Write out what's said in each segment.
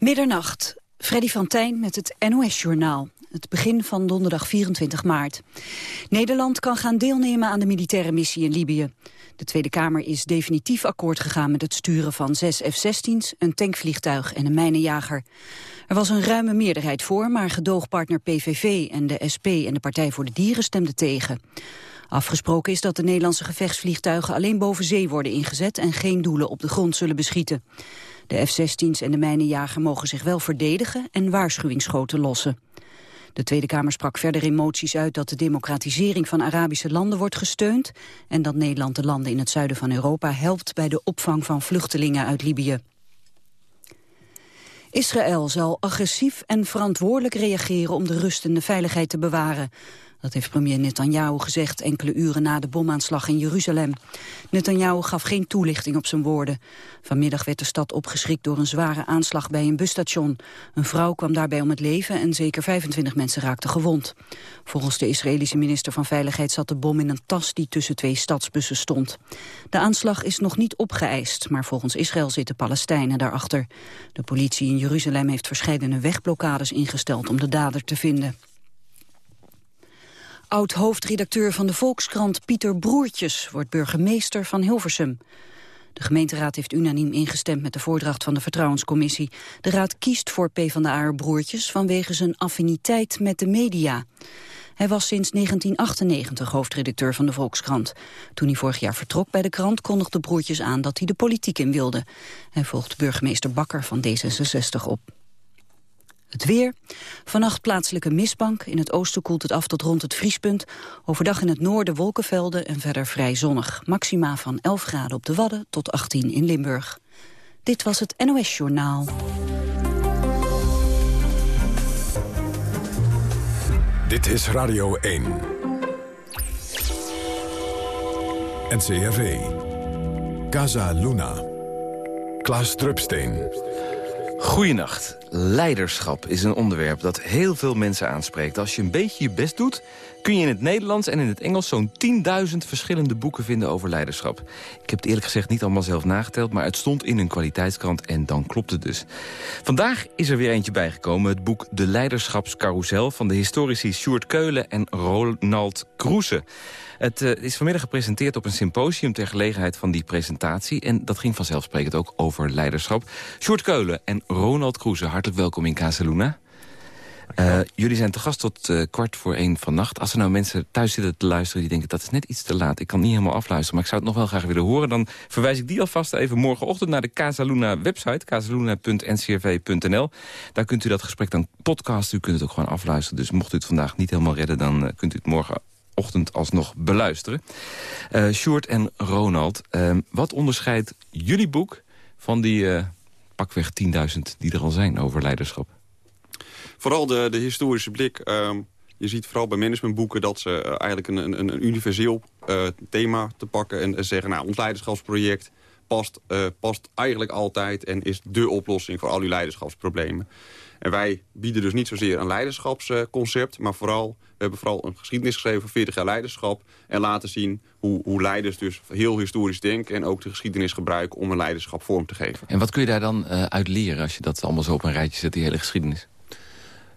Middernacht, Freddy van Tijn met het NOS-journaal. Het begin van donderdag 24 maart. Nederland kan gaan deelnemen aan de militaire missie in Libië. De Tweede Kamer is definitief akkoord gegaan met het sturen van zes F-16's, een tankvliegtuig en een mijnenjager. Er was een ruime meerderheid voor, maar gedoogpartner PVV en de SP en de Partij voor de Dieren stemden tegen. Afgesproken is dat de Nederlandse gevechtsvliegtuigen alleen boven zee worden ingezet en geen doelen op de grond zullen beschieten. De F-16's en de mijnenjager mogen zich wel verdedigen en waarschuwingsschoten lossen. De Tweede Kamer sprak verder in moties uit dat de democratisering van Arabische landen wordt gesteund en dat Nederland de landen in het zuiden van Europa helpt bij de opvang van vluchtelingen uit Libië. Israël zal agressief en verantwoordelijk reageren om de rust en de veiligheid te bewaren. Dat heeft premier Netanyahu gezegd enkele uren na de bomaanslag in Jeruzalem. Netanyahu gaf geen toelichting op zijn woorden. Vanmiddag werd de stad opgeschrikt door een zware aanslag bij een busstation. Een vrouw kwam daarbij om het leven en zeker 25 mensen raakten gewond. Volgens de Israëlische minister van Veiligheid zat de bom in een tas die tussen twee stadsbussen stond. De aanslag is nog niet opgeëist, maar volgens Israël zitten Palestijnen daarachter. De politie in Jeruzalem heeft verschillende wegblokkades ingesteld om de dader te vinden. Oud-hoofdredacteur van de Volkskrant Pieter Broertjes wordt burgemeester van Hilversum. De gemeenteraad heeft unaniem ingestemd met de voordracht van de Vertrouwenscommissie. De raad kiest voor PvdA Broertjes vanwege zijn affiniteit met de media. Hij was sinds 1998 hoofdredacteur van de Volkskrant. Toen hij vorig jaar vertrok bij de krant kondigde Broertjes aan dat hij de politiek in wilde. Hij volgt burgemeester Bakker van D66 op. Het weer. Vannacht plaatselijke mistbank. In het oosten koelt het af tot rond het vriespunt. Overdag in het noorden wolkenvelden en verder vrij zonnig. Maxima van 11 graden op de Wadden tot 18 in Limburg. Dit was het NOS Journaal. Dit is Radio 1. NCRV. Casa Luna. Klaas Drupsteen. Goedenacht. Leiderschap is een onderwerp dat heel veel mensen aanspreekt. Als je een beetje je best doet, kun je in het Nederlands en in het Engels... zo'n 10.000 verschillende boeken vinden over leiderschap. Ik heb het eerlijk gezegd niet allemaal zelf nageteld... maar het stond in een kwaliteitskrant en dan klopt het dus. Vandaag is er weer eentje bijgekomen. Het boek De Leiderschapscarousel van de historici Sjoerd Keulen en Ronald Kroese. Het uh, is vanmiddag gepresenteerd op een symposium ter gelegenheid van die presentatie. En dat ging vanzelfsprekend ook over leiderschap. Sjoerd Keulen en Ronald Kroeze, hartelijk welkom in Casaluna. Uh, jullie zijn te gast tot uh, kwart voor één vannacht. Als er nou mensen thuis zitten te luisteren die denken... dat is net iets te laat, ik kan niet helemaal afluisteren... maar ik zou het nog wel graag willen horen... dan verwijs ik die alvast even morgenochtend naar de Casaluna website... casaluna.ncrv.nl. Daar kunt u dat gesprek dan podcasten. U kunt het ook gewoon afluisteren. Dus mocht u het vandaag niet helemaal redden... dan uh, kunt u het morgen ochtend alsnog beluisteren. Uh, Sjoerd en Ronald, uh, wat onderscheidt jullie boek van die uh, pakweg 10.000 die er al zijn over leiderschap? Vooral de, de historische blik. Ehm, je ziet vooral bij managementboeken dat ze eigenlijk een, een, een universeel thema te pakken... en zeggen, nou, ons leiderschapsproject past, past eigenlijk altijd... en is dé oplossing voor al uw leiderschapsproblemen. En wij bieden dus niet zozeer een leiderschapsconcept... maar vooral, we hebben vooral een geschiedenis geschreven van 40 jaar leiderschap... en laten zien hoe, hoe leiders dus heel historisch denken... en ook de geschiedenis gebruiken om een leiderschap vorm te geven. En wat kun je daar dan uh, uit leren als je dat allemaal zo op een rijtje zet, die hele geschiedenis?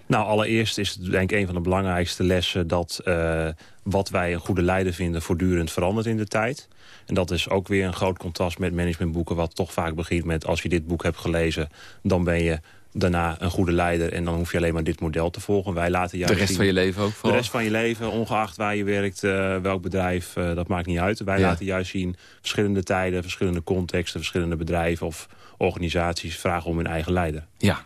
Nou, allereerst is het denk ik een van de belangrijkste lessen... dat uh, wat wij een goede leider vinden voortdurend verandert in de tijd. En dat is ook weer een groot contrast met managementboeken... wat toch vaak begint met als je dit boek hebt gelezen... dan ben je daarna een goede leider. En dan hoef je alleen maar dit model te volgen. Wij laten juist de rest van je leven ook vooral? De rest van je leven, ongeacht waar je werkt, uh, welk bedrijf, uh, dat maakt niet uit. Wij ja. laten juist zien verschillende tijden, verschillende contexten, verschillende bedrijven of organisaties vragen om hun eigen leider. Ja,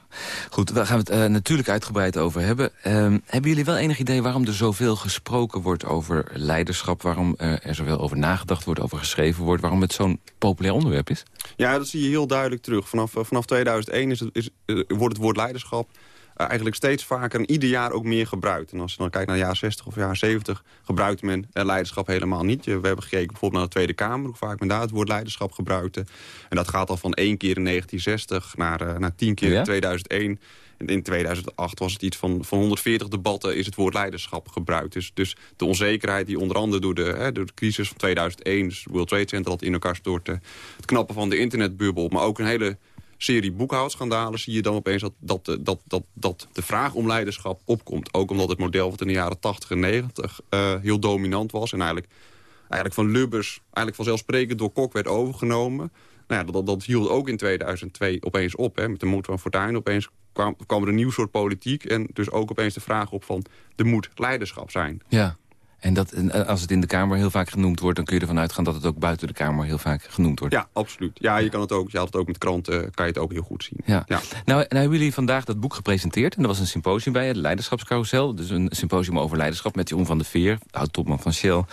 goed, daar gaan we het uh, natuurlijk uitgebreid over hebben. Uh, hebben jullie wel enig idee waarom er zoveel gesproken wordt over leiderschap? Waarom uh, er zoveel over nagedacht wordt, over geschreven wordt? Waarom het zo'n populair onderwerp is? Ja, dat zie je heel duidelijk terug. Vanaf, vanaf 2001 is het, is, wordt het woord leiderschap eigenlijk steeds vaker en ieder jaar ook meer gebruikt. En als je dan kijkt naar de jaren 60 of jaren 70... gebruikt men leiderschap helemaal niet. We hebben gekeken bijvoorbeeld naar de Tweede Kamer... hoe vaak men daar het woord leiderschap gebruikte. En dat gaat al van één keer in 1960 naar, uh, naar tien keer ja? in 2001... In 2008 was het iets van, van 140 debatten is het woord leiderschap gebruikt. Dus, dus de onzekerheid die onder andere door de, hè, door de crisis van 2001... dus World Trade Center had in elkaar stort... het knappen van de internetbubbel, maar ook een hele serie boekhoudschandalen... zie je dan opeens dat, dat, dat, dat, dat de vraag om leiderschap opkomt. Ook omdat het model wat in de jaren 80 en 90 heel dominant was... en eigenlijk, eigenlijk van Lubbers, eigenlijk vanzelfsprekend door Kok werd overgenomen... Nou ja, dat, dat hield ook in 2002 opeens op. Hè. Met de moed van Fortuyn opeens kwam, kwam er een nieuw soort politiek. En dus ook opeens de vraag op van, er moet leiderschap zijn. Ja, en, dat, en als het in de Kamer heel vaak genoemd wordt... dan kun je ervan uitgaan dat het ook buiten de Kamer heel vaak genoemd wordt. Ja, absoluut. Ja, je, kan het ook, je had het ook met kranten, kan je het ook heel goed zien. Ja. Nou, nou hebben jullie vandaag dat boek gepresenteerd. En er was een symposium bij, het Leiderschapscarousel. Dus een symposium over leiderschap met Jeroen van der Veer... oud-topman van Shell.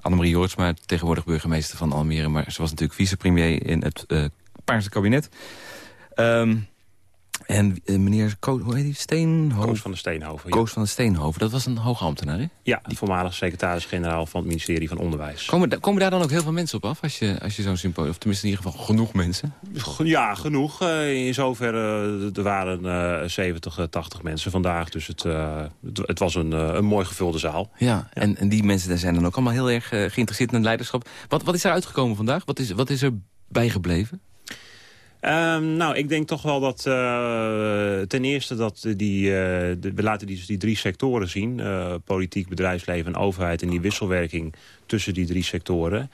Annemarie Jortsma, tegenwoordig burgemeester van Almere... maar ze was natuurlijk vicepremier in het uh, Paarse kabinet. Um, en uh, meneer Ko hoe heet die? Steenhoven? Koos van de Steenhoven. Koos van de Steenhoven, dat was een hoogambtenaar, hè? Ja, die voormalig secretaris-generaal van het ministerie van Onderwijs. Komen, komen daar dan ook heel veel mensen op af, als je, als je zo'n symposium... of tenminste in ieder geval genoeg mensen? Ja, genoeg. Uh, in zoverre, er waren uh, 70, 80 mensen vandaag. Dus het, uh, het, het, was een, een mooi gevulde zaal. Ja, ja, En, en die mensen daar zijn dan ook allemaal heel erg geïnteresseerd in het leiderschap. Wat, wat is er uitgekomen vandaag? Wat is, wat is er bijgebleven? Um, nou, ik denk toch wel dat uh, ten eerste dat die, de, we laten die, die drie sectoren zien. Uh, politiek, bedrijfsleven en overheid. En die wisselwerking tussen die drie sectoren.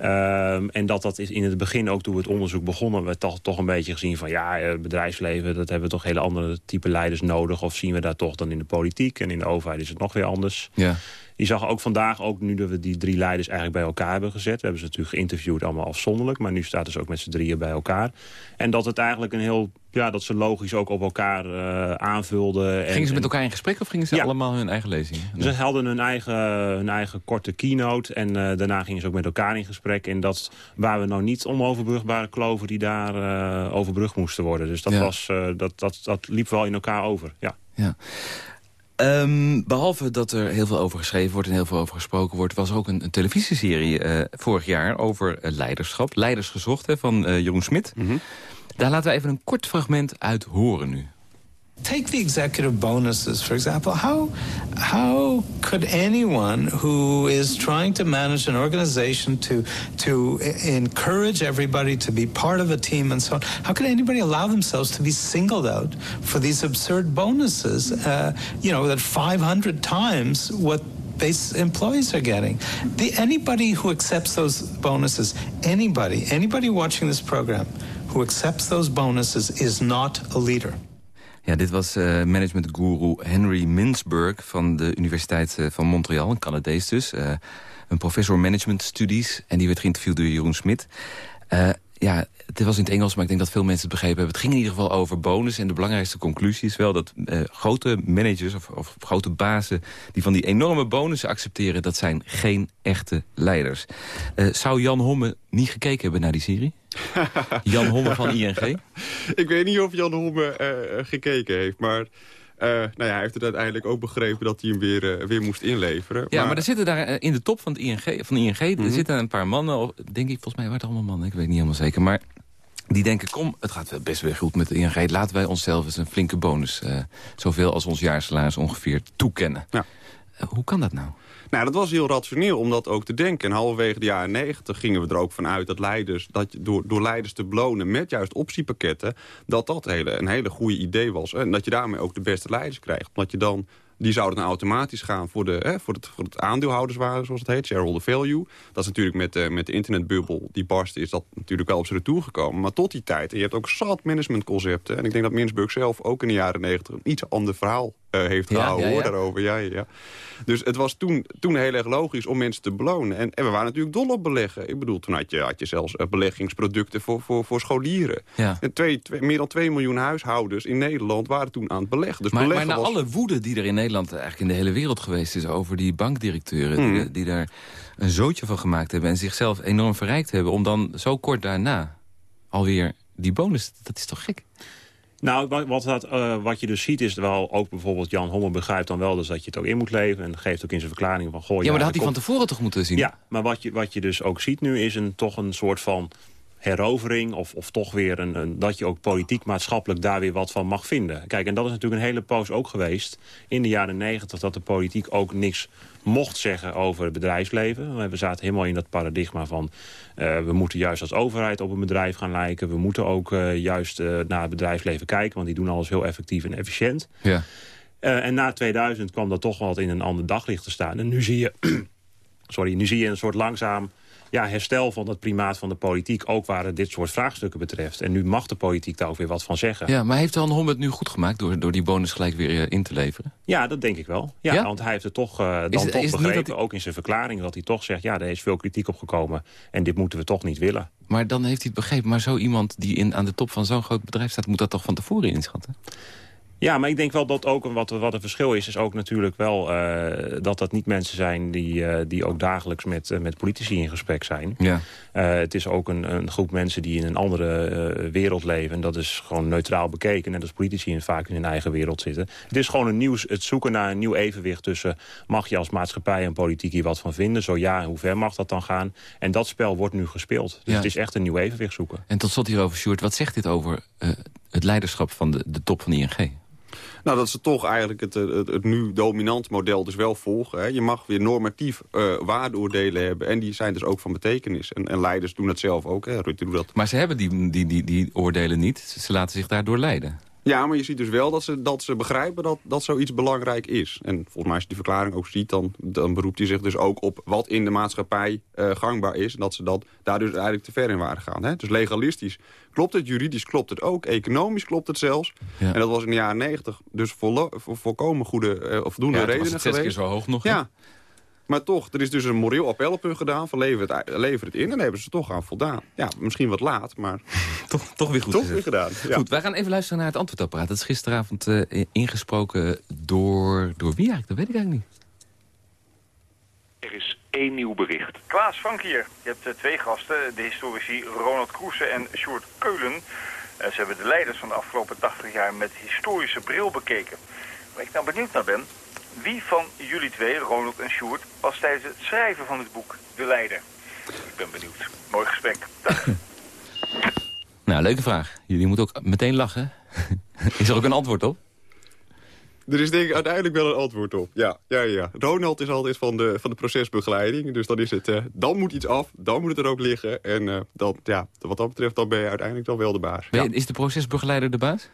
Um, en dat dat is in het begin, ook toen we het onderzoek begonnen... we toch, toch een beetje gezien van ja, bedrijfsleven... dat hebben we toch hele andere type leiders nodig. Of zien we daar toch dan in de politiek. En in de overheid is het nog weer anders. Ja. Je zag ook vandaag, ook nu dat we die drie leiders eigenlijk bij elkaar hebben gezet. We hebben ze natuurlijk geïnterviewd allemaal afzonderlijk. Maar nu staat ze ook met z'n drieën bij elkaar. En dat het eigenlijk een heel... Ja, dat ze logisch ook op elkaar uh, aanvulden. Gingen ze met elkaar in gesprek of gingen ze allemaal hun eigen lezing? Ze hadden hun eigen, hun eigen korte keynote. En uh, daarna gingen ze ook met elkaar in gesprek. En dat waren we nou niet onoverbrugbare kloven die daar uh, overbrugd moesten worden. Dus dat, ja. was, dat, dat, dat liep wel in elkaar over, ja. ja. Um, behalve dat er heel veel over geschreven wordt en heel veel over gesproken wordt... was er ook een, een televisieserie uh, vorig jaar over uh, leiderschap. Leiders gezocht hè, van uh, Jeroen Smit. Mm -hmm. Daar laten we even een kort fragment uit horen nu. Take the executive bonuses, for example. How, how could anyone who is trying to manage an organization to, to encourage everybody to be part of a team and so on, how could anybody allow themselves to be singled out for these absurd bonuses, uh, you know, that 500 times what base employees are getting. The, anybody who accepts those bonuses, anybody, anybody watching this program who accepts those bonuses is not a leader. Ja, dit was uh, managementguru Henry Mintzberg van de Universiteit uh, van Montreal, een Canadees dus. Uh, een professor management studies en die werd geïnterviewd door Jeroen Smit. Ja, het was in het Engels, maar ik denk dat veel mensen het begrepen hebben. Het ging in ieder geval over bonus. En de belangrijkste conclusie is wel dat uh, grote managers of, of, grote bazen... die van die enorme bonussen accepteren, dat zijn geen echte leiders. Uh, zou Jan Homme niet gekeken hebben naar die serie? Jan Homme van ING? ik weet niet of Jan Homme uh, gekeken heeft, maar... Uh, nou ja, hij heeft het uiteindelijk ook begrepen dat hij hem weer, uh, weer moest inleveren. Ja, maar, maar er zitten daar uh, in de top van, het ING, van de ING... Mm -hmm. er zitten een paar mannen, denk ik, volgens mij waren het allemaal mannen... ik weet niet helemaal zeker, maar die denken, kom, het gaat best weer goed met de ING... laten wij onszelf eens een flinke bonus, zoveel als ons jaarsalaris ongeveer, toekennen. Ja. hoe kan dat nou? Nou, dat was heel rationeel om dat ook te denken. En halverwege de jaren negentig gingen we er ook vanuit dat leiders, dat door, door leiders te belonen met juist optiepakketten, dat dat hele, een hele goede idee was. En dat je daarmee ook de beste leiders krijgt. Omdat je dan die zouden dan automatisch gaan voor, de, hè, voor, het, voor het aandeelhouderswaarde, zoals het heet, shareholder value. Dat is natuurlijk met, uh, met de internetbubbel die barst, is dat natuurlijk wel op zijn retour gekomen. Maar tot die tijd, en je hebt ook zat managementconcepten. En ik denk dat Mintzburg zelf ook in de jaren negentig een iets ander verhaal uh, heeft gehouden ja, ja, ja. hoor, daarover. Ja, ja. Dus het was toen, toen heel erg logisch om mensen te belonen. En, en we waren natuurlijk dol op beleggen. Ik bedoel, toen had je, had je zelfs uh, beleggingsproducten voor, voor, voor scholieren. En twee, twee, meer dan 2 miljoen huishoudens in Nederland waren toen aan het beleggen. Dus maar, beleggen maar na was... alle woede die er in Nederland, eigenlijk in de hele wereld geweest is... over die bankdirecteuren mm. die, die daar een zootje van gemaakt hebben... en zichzelf enorm verrijkt hebben... om dan zo kort daarna alweer die bonus, dat is toch gek? Nou, wat, dat, uh, wat je dus ziet is wel, ook bijvoorbeeld Jan Homme begrijpt dan wel dus dat je het ook in moet leven. En geeft ook in zijn verklaring van... Goh, ja, maar dat had hij komt... van tevoren toch moeten zien? Ja, maar wat je, wat je dus ook ziet nu is een, toch een soort van herovering of, of toch weer een, een, dat je ook politiek maatschappelijk daar weer wat van mag vinden. Kijk, en dat is natuurlijk een hele poos ook geweest in de jaren negentig... dat de politiek ook niks mocht zeggen over het bedrijfsleven. We zaten helemaal in dat paradigma van... Uh, we moeten juist als overheid op een bedrijf gaan lijken. We moeten ook uh, juist uh, naar het bedrijfsleven kijken... want die doen alles heel effectief en efficiënt. Ja. en na 2000 kwam dat toch wat in een ander daglicht te staan. En nu zie je, sorry, nu zie je een soort langzaam ja, herstel van het primaat van de politiek... ook waar het dit soort vraagstukken betreft. En nu mag de politiek daar ook weer wat van zeggen. Ja, maar heeft Han Hom het nu goed gemaakt... door, door die bonus gelijk weer uh, in te leveren? Ja, dat denk ik wel. Ja, ja? Want hij heeft het toch, uh, dan het, toch begrepen, hij... ook in zijn verklaring... dat hij toch zegt, ja, er is veel kritiek opgekomen... en dit moeten we toch niet willen. Maar dan heeft hij het begrepen. Maar zo iemand die in, aan de top van zo'n groot bedrijf staat... moet dat toch van tevoren inschatten? Ja, maar ik denk wel dat ook wat, wat een verschil is... is ook natuurlijk wel uh, dat dat niet mensen zijn... die, uh, die ook dagelijks met, uh, met politici in gesprek zijn. Ja. het is ook een, een groep mensen die in een andere wereld leven. En dat is gewoon neutraal bekeken. Net als politici in, vaak in hun eigen wereld zitten. Het is gewoon een nieuws, het zoeken naar een nieuw evenwicht tussen... mag je als maatschappij en politiek hier wat van vinden? Zo ja, hoe ver mag dat dan gaan? En dat spel wordt nu gespeeld. Dus ja. het is echt een nieuw evenwicht zoeken. En tot slot hierover, Sjoerd. Wat zegt dit over het leiderschap van de, de top van de ING? Nou, dat ze toch eigenlijk het, het, het nu dominant model dus wel volgen. Hè. Je mag weer normatief uh, waardeoordelen hebben. En die zijn dus ook van betekenis. En, en leiders doen dat zelf ook. Hè. Rutte doet dat. Maar ze hebben die, die, die, die oordelen niet. Ze laten zich daardoor leiden. Ja, maar je ziet dus wel dat ze, dat ze begrijpen dat, dat zoiets belangrijk is. En volgens mij als je die verklaring ook ziet... dan, dan beroept hij zich dus ook op wat in de maatschappij uh, gangbaar is. En dat ze dat daar dus eigenlijk te ver in waren gaan. Hè? Dus legalistisch klopt het, juridisch klopt het ook. Economisch klopt het zelfs. Ja. En dat was in de jaren negentig dus vol, volkomen goede uh, of voldoende ja, redenen was het zes geweest. keer zo hoog nog. Ja. Maar toch, er is dus een moreel appel op hun gedaan van lever het, lever het in. En daar hebben ze toch aan voldaan. Ja, misschien wat laat, maar toch, toch weer goed toch weer gedaan. Ja. Goed, wij gaan even luisteren naar het antwoordapparaat. Dat is gisteravond uh, ingesproken door, door wie eigenlijk? Dat weet ik eigenlijk niet. Er is één nieuw bericht. Klaas Frank hier. Je hebt uh, twee gasten, de historici Ronald Kroesen en Sjoerd Keulen. Uh, ze hebben de leiders van de afgelopen 80 jaar met historische bril bekeken. Waar ik nou benieuwd naar ben, wie van jullie twee, Ronald en Sjoerd, was tijdens het schrijven van het boek de leider? Ik ben benieuwd. Mooi gesprek. Dag. nou, leuke vraag. Jullie moeten ook meteen lachen. is er ook een antwoord op? Er is denk ik uiteindelijk wel een antwoord op. Ja, ja, ja. Ronald is altijd van de, van de procesbegeleiding. Dus dan is het, uh, dan moet iets af, dan moet het er ook liggen. En uh, dan, ja, wat dat betreft, dan ben je uiteindelijk dan wel de baas. Ja. Is de procesbegeleider de baas?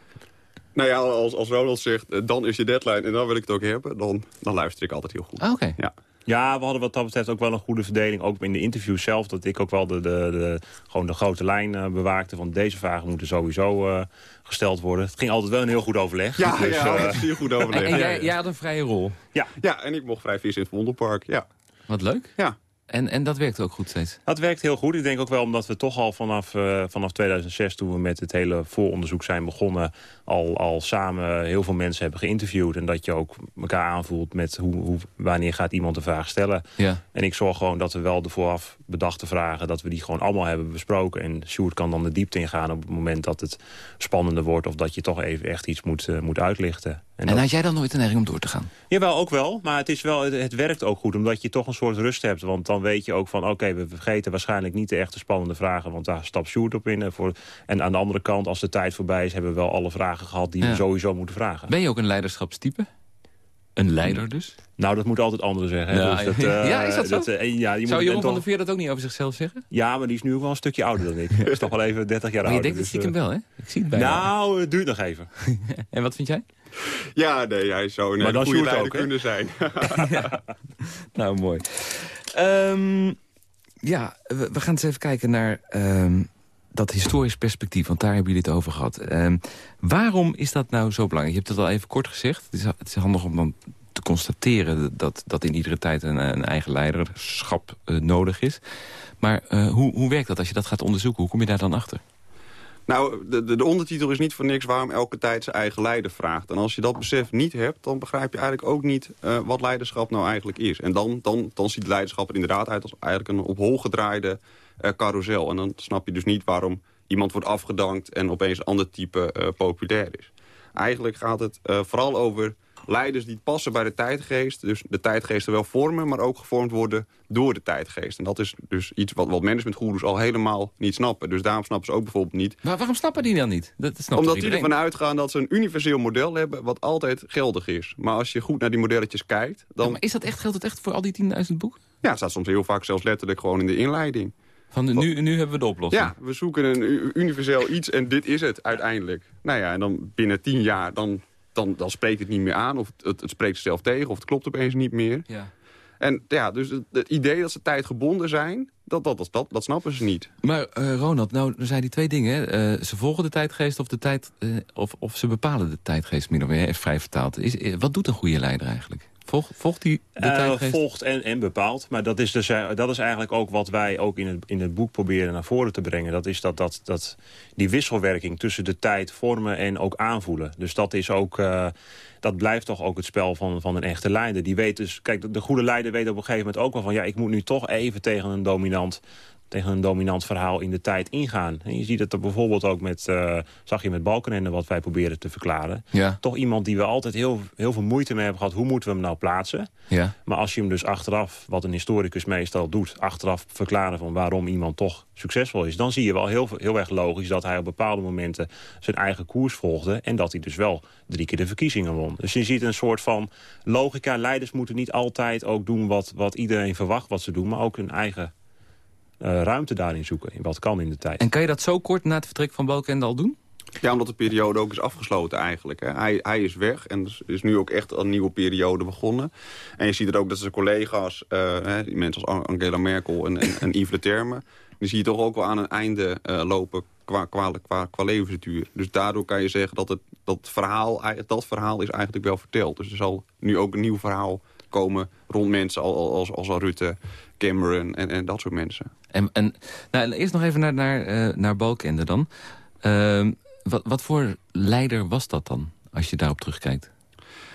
Nou ja, als, als Ronald zegt, uh, dan is je deadline en dan wil ik het ook hebben... dan, dan luister ik altijd heel goed. Ah, Oké. Okay. Ja. Ja, we hadden wat dat betreft ook wel een goede verdeling. Ook in de interview zelf, dat ik ook wel de, de, de, gewoon de grote lijn uh, bewaakte. Van deze vragen moeten sowieso uh, gesteld worden. Het ging altijd wel een heel goed overleg. Ja, dus, ja uh, heel goed overleg. en, en jij, jij, had een vrije rol? Ja. Ja, en ik mocht vrij vissen in het Vondelpark, ja. Wat leuk. Ja. En, en dat werkt ook goed steeds? Dat werkt heel goed. Ik denk ook wel omdat we toch al vanaf, uh, vanaf 2006... toen we met het hele vooronderzoek zijn begonnen... Al, al samen heel veel mensen hebben geïnterviewd. En dat je ook elkaar aanvoelt met hoe, hoe, wanneer gaat iemand een vraag stellen. Ja. En ik zorg gewoon dat we wel de vooraf bedachte vragen... dat we die gewoon allemaal hebben besproken. En Sjoerd kan dan de diepte ingaan op het moment dat het spannender wordt... of dat je toch even echt iets moet, uh, moet uitlichten. En, en dat... had jij dan nooit een neiging om door te gaan? Jawel, ook wel. Maar het, is wel, het, het, werkt ook goed, omdat je toch een soort rust hebt. Want dan weet je ook van, oké, okay, we vergeten waarschijnlijk niet de echte spannende vragen. Want daar stapt Sjoerd op in. En, voor, en aan de andere kant, als de tijd voorbij is, hebben we wel alle vragen gehad die ja. we sowieso moeten vragen. Ben je ook een leiderschapstype? Een leider dus? Nou, dat moeten altijd anderen zeggen. Ja, dus dat, uh, ja is dat zo? Dat, uh, ja, je Zou Jeroen van der Veer dat ook niet over zichzelf zeggen? Ja, maar die is nu ook wel een stukje ouder dan ik. Hij is toch wel even 30 jaar maar ouder. je denkt dus, dat stiekem wel, hè? Ik zie het bij Nou, het duurt nog even. en wat vind jij? Ja, nee, hij zou een goede leider ook, kunnen zijn. ja. Nou, mooi. Um, ja, we, we, gaan eens even kijken naar... Um, dat historisch perspectief, want daar hebben jullie het over gehad. Um, waarom is dat nou zo belangrijk? Je hebt het al even kort gezegd. Het is, het handig om te constateren dat, dat in iedere tijd een, een eigen leiderschap uh, nodig is. Maar uh, hoe, hoe werkt dat als je dat gaat onderzoeken? Hoe kom je daar dan achter? Nou, de, de, de, ondertitel is niet voor niks waarom elke tijd zijn eigen leider vraagt. En als je dat besef niet hebt, dan begrijp je eigenlijk ook niet uh, wat leiderschap nou eigenlijk is. En dan, dan, dan ziet leiderschap er inderdaad uit als eigenlijk een op hol gedraaide carousel. En dan snap je dus niet waarom iemand wordt afgedankt en opeens een ander type uh, populair is. Eigenlijk gaat het vooral over leiders die passen bij de tijdgeest. Dus de tijdgeesten wel vormen, maar ook gevormd worden door de tijdgeest. En dat is dus iets wat, wat managementgoeroes al helemaal niet snappen. Dus daarom snappen ze ook bijvoorbeeld niet... Maar waarom snappen die dan niet? Dat snapt Omdat die ervan uitgaan dat ze een universeel model hebben... wat altijd geldig is. Maar als je goed naar die modelletjes kijkt... dan Ja, maar is dat echt, geldt het echt voor al die 10.000 boeken? ja, staat soms heel vaak zelfs letterlijk gewoon in de inleiding. Van de, nu, nu hebben we de oplossing. Ja, we zoeken een universeel iets en dit is het uiteindelijk. Nou ja, en dan binnen tien jaar, dan, dan, dan spreekt het niet meer aan... of het, het spreekt zichzelf tegen, of het klopt opeens niet meer. Ja. En ja, dus het, het idee dat ze tijdgebonden zijn, dat, dat, dat, dat, dat snappen ze niet. Maar eh, Ronald, nou, zijn die twee dingen. Hè. Eh, ze volgen de tijdgeest of, de tijd, eh, of, of ze bepalen de tijdgeest min of meer, even vrij vertaald. Is, wat doet een goede leider eigenlijk? Volg, volgt die de tijdgeest? volgt en, en bepaalt. Maar dat is, dus, eh, dat is eigenlijk ook wat wij ook in het, in het boek proberen naar voren te brengen. Dat is dat, dat, dat die wisselwerking tussen de tijd vormen en ook aanvoelen. Dus dat is ook... eh, dat blijft toch ook het spel van, van een echte leider. Die weet dus, kijk, de, de goede leider weet op een gegeven moment ook wel van... ja, ik moet nu toch even tegen een dominant tegen een dominant verhaal in de tijd ingaan. En je ziet het er bijvoorbeeld ook met, eh, zag je met Balkenende wat wij proberen te verklaren. Ja, Toch iemand die we altijd heel, heel veel moeite mee hebben gehad. Hoe moeten we hem nou plaatsen? ja. Maar als je hem dus achteraf, wat een historicus meestal doet... achteraf verklaren van waarom iemand toch succesvol is... dan zie je wel heel, heel erg logisch dat hij op bepaalde momenten... zijn eigen koers volgde en dat hij dus wel drie keer de verkiezingen won. Dus je ziet een soort van logica. Leiders moeten niet altijd ook doen wat, wat iedereen verwacht wat ze doen... maar ook hun eigen ruimte daarin zoeken, in wat kan in de tijd. En kan je dat zo kort na het vertrek van Balkenende al doen? Ja, omdat de periode ook is afgesloten eigenlijk. Hè. Hij, hij is weg en er is nu ook echt een nieuwe periode begonnen. En je ziet het ook dat zijn collega's, eh, hè, die mensen als Angela Merkel en, en, en Yves Le Terme... die zie je toch ook wel aan een einde eh, lopen qua, qua, qua, qua levensduur. Dus daardoor kan je zeggen dat het, dat, verhaal, dat verhaal is eigenlijk wel verteld. Dus er zal nu ook een nieuw verhaal komen rond mensen als, als, als al Rutte, Cameron en, en dat soort mensen. En, en nou, eerst nog even naar, naar, eh, naar Balkenende dan. Ehm, wat, wat voor leider was dat dan, als je daarop terugkijkt?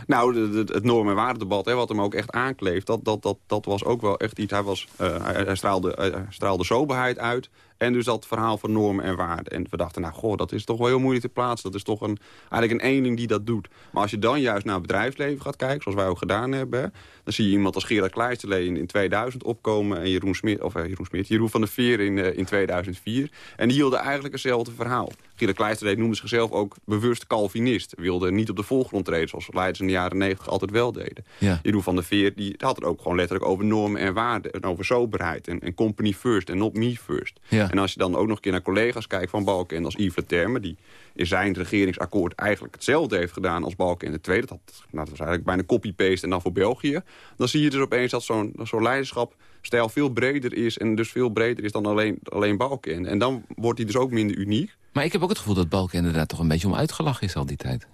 Nou, de, de- het norm- en waardedebat, hè, wat hem ook echt aankleeft... dat, dat, dat, dat was ook wel echt iets... Hij, was, eh, hij, hij straalde, hij straalde soberheid uit... en dus dat verhaal van normen en waarden. En we dachten, nou, goh, dat is toch wel heel moeilijk te plaatsen. Dat is toch een, eigenlijk een eenling die dat doet. Maar als je dan juist naar het bedrijfsleven gaat kijken... zoals wij ook gedaan hebben... dan zie je iemand als Gerard Kleisterlee in, in 2000 opkomen... en Jeroen, Smit, of, eh, Jeroen, Smit, Jeroen van der Veer in, eh, in 2004. En die hielden eigenlijk hetzelfde verhaal. Gerard Kleisterlee noemde zichzelf ook bewust Calvinist. Wilde niet op de voorgrond treden, zoals leiders in de jaren 90 altijd wel deden. Ja. Jeroen van der Veer die had het ook gewoon letterlijk over normen en waarden. En over soberheid en, en company first en not me first. Ja. En als je dan ook nog een keer naar collega's kijkt van Balken en als Yves Le Terme... die in zijn regeringsakkoord eigenlijk hetzelfde heeft gedaan als Balken de Tweede... Dat, dat was eigenlijk bijna copy-paste en dan voor België. Dan zie je dus opeens dat zo'n zo'n leiderschapstijl veel breder is... en dus veel breder is dan alleen, alleen Balken. En dan wordt hij dus ook minder uniek. Maar ik heb ook het gevoel dat Balkenende daar toch een beetje om uitgelachen is al die tijd.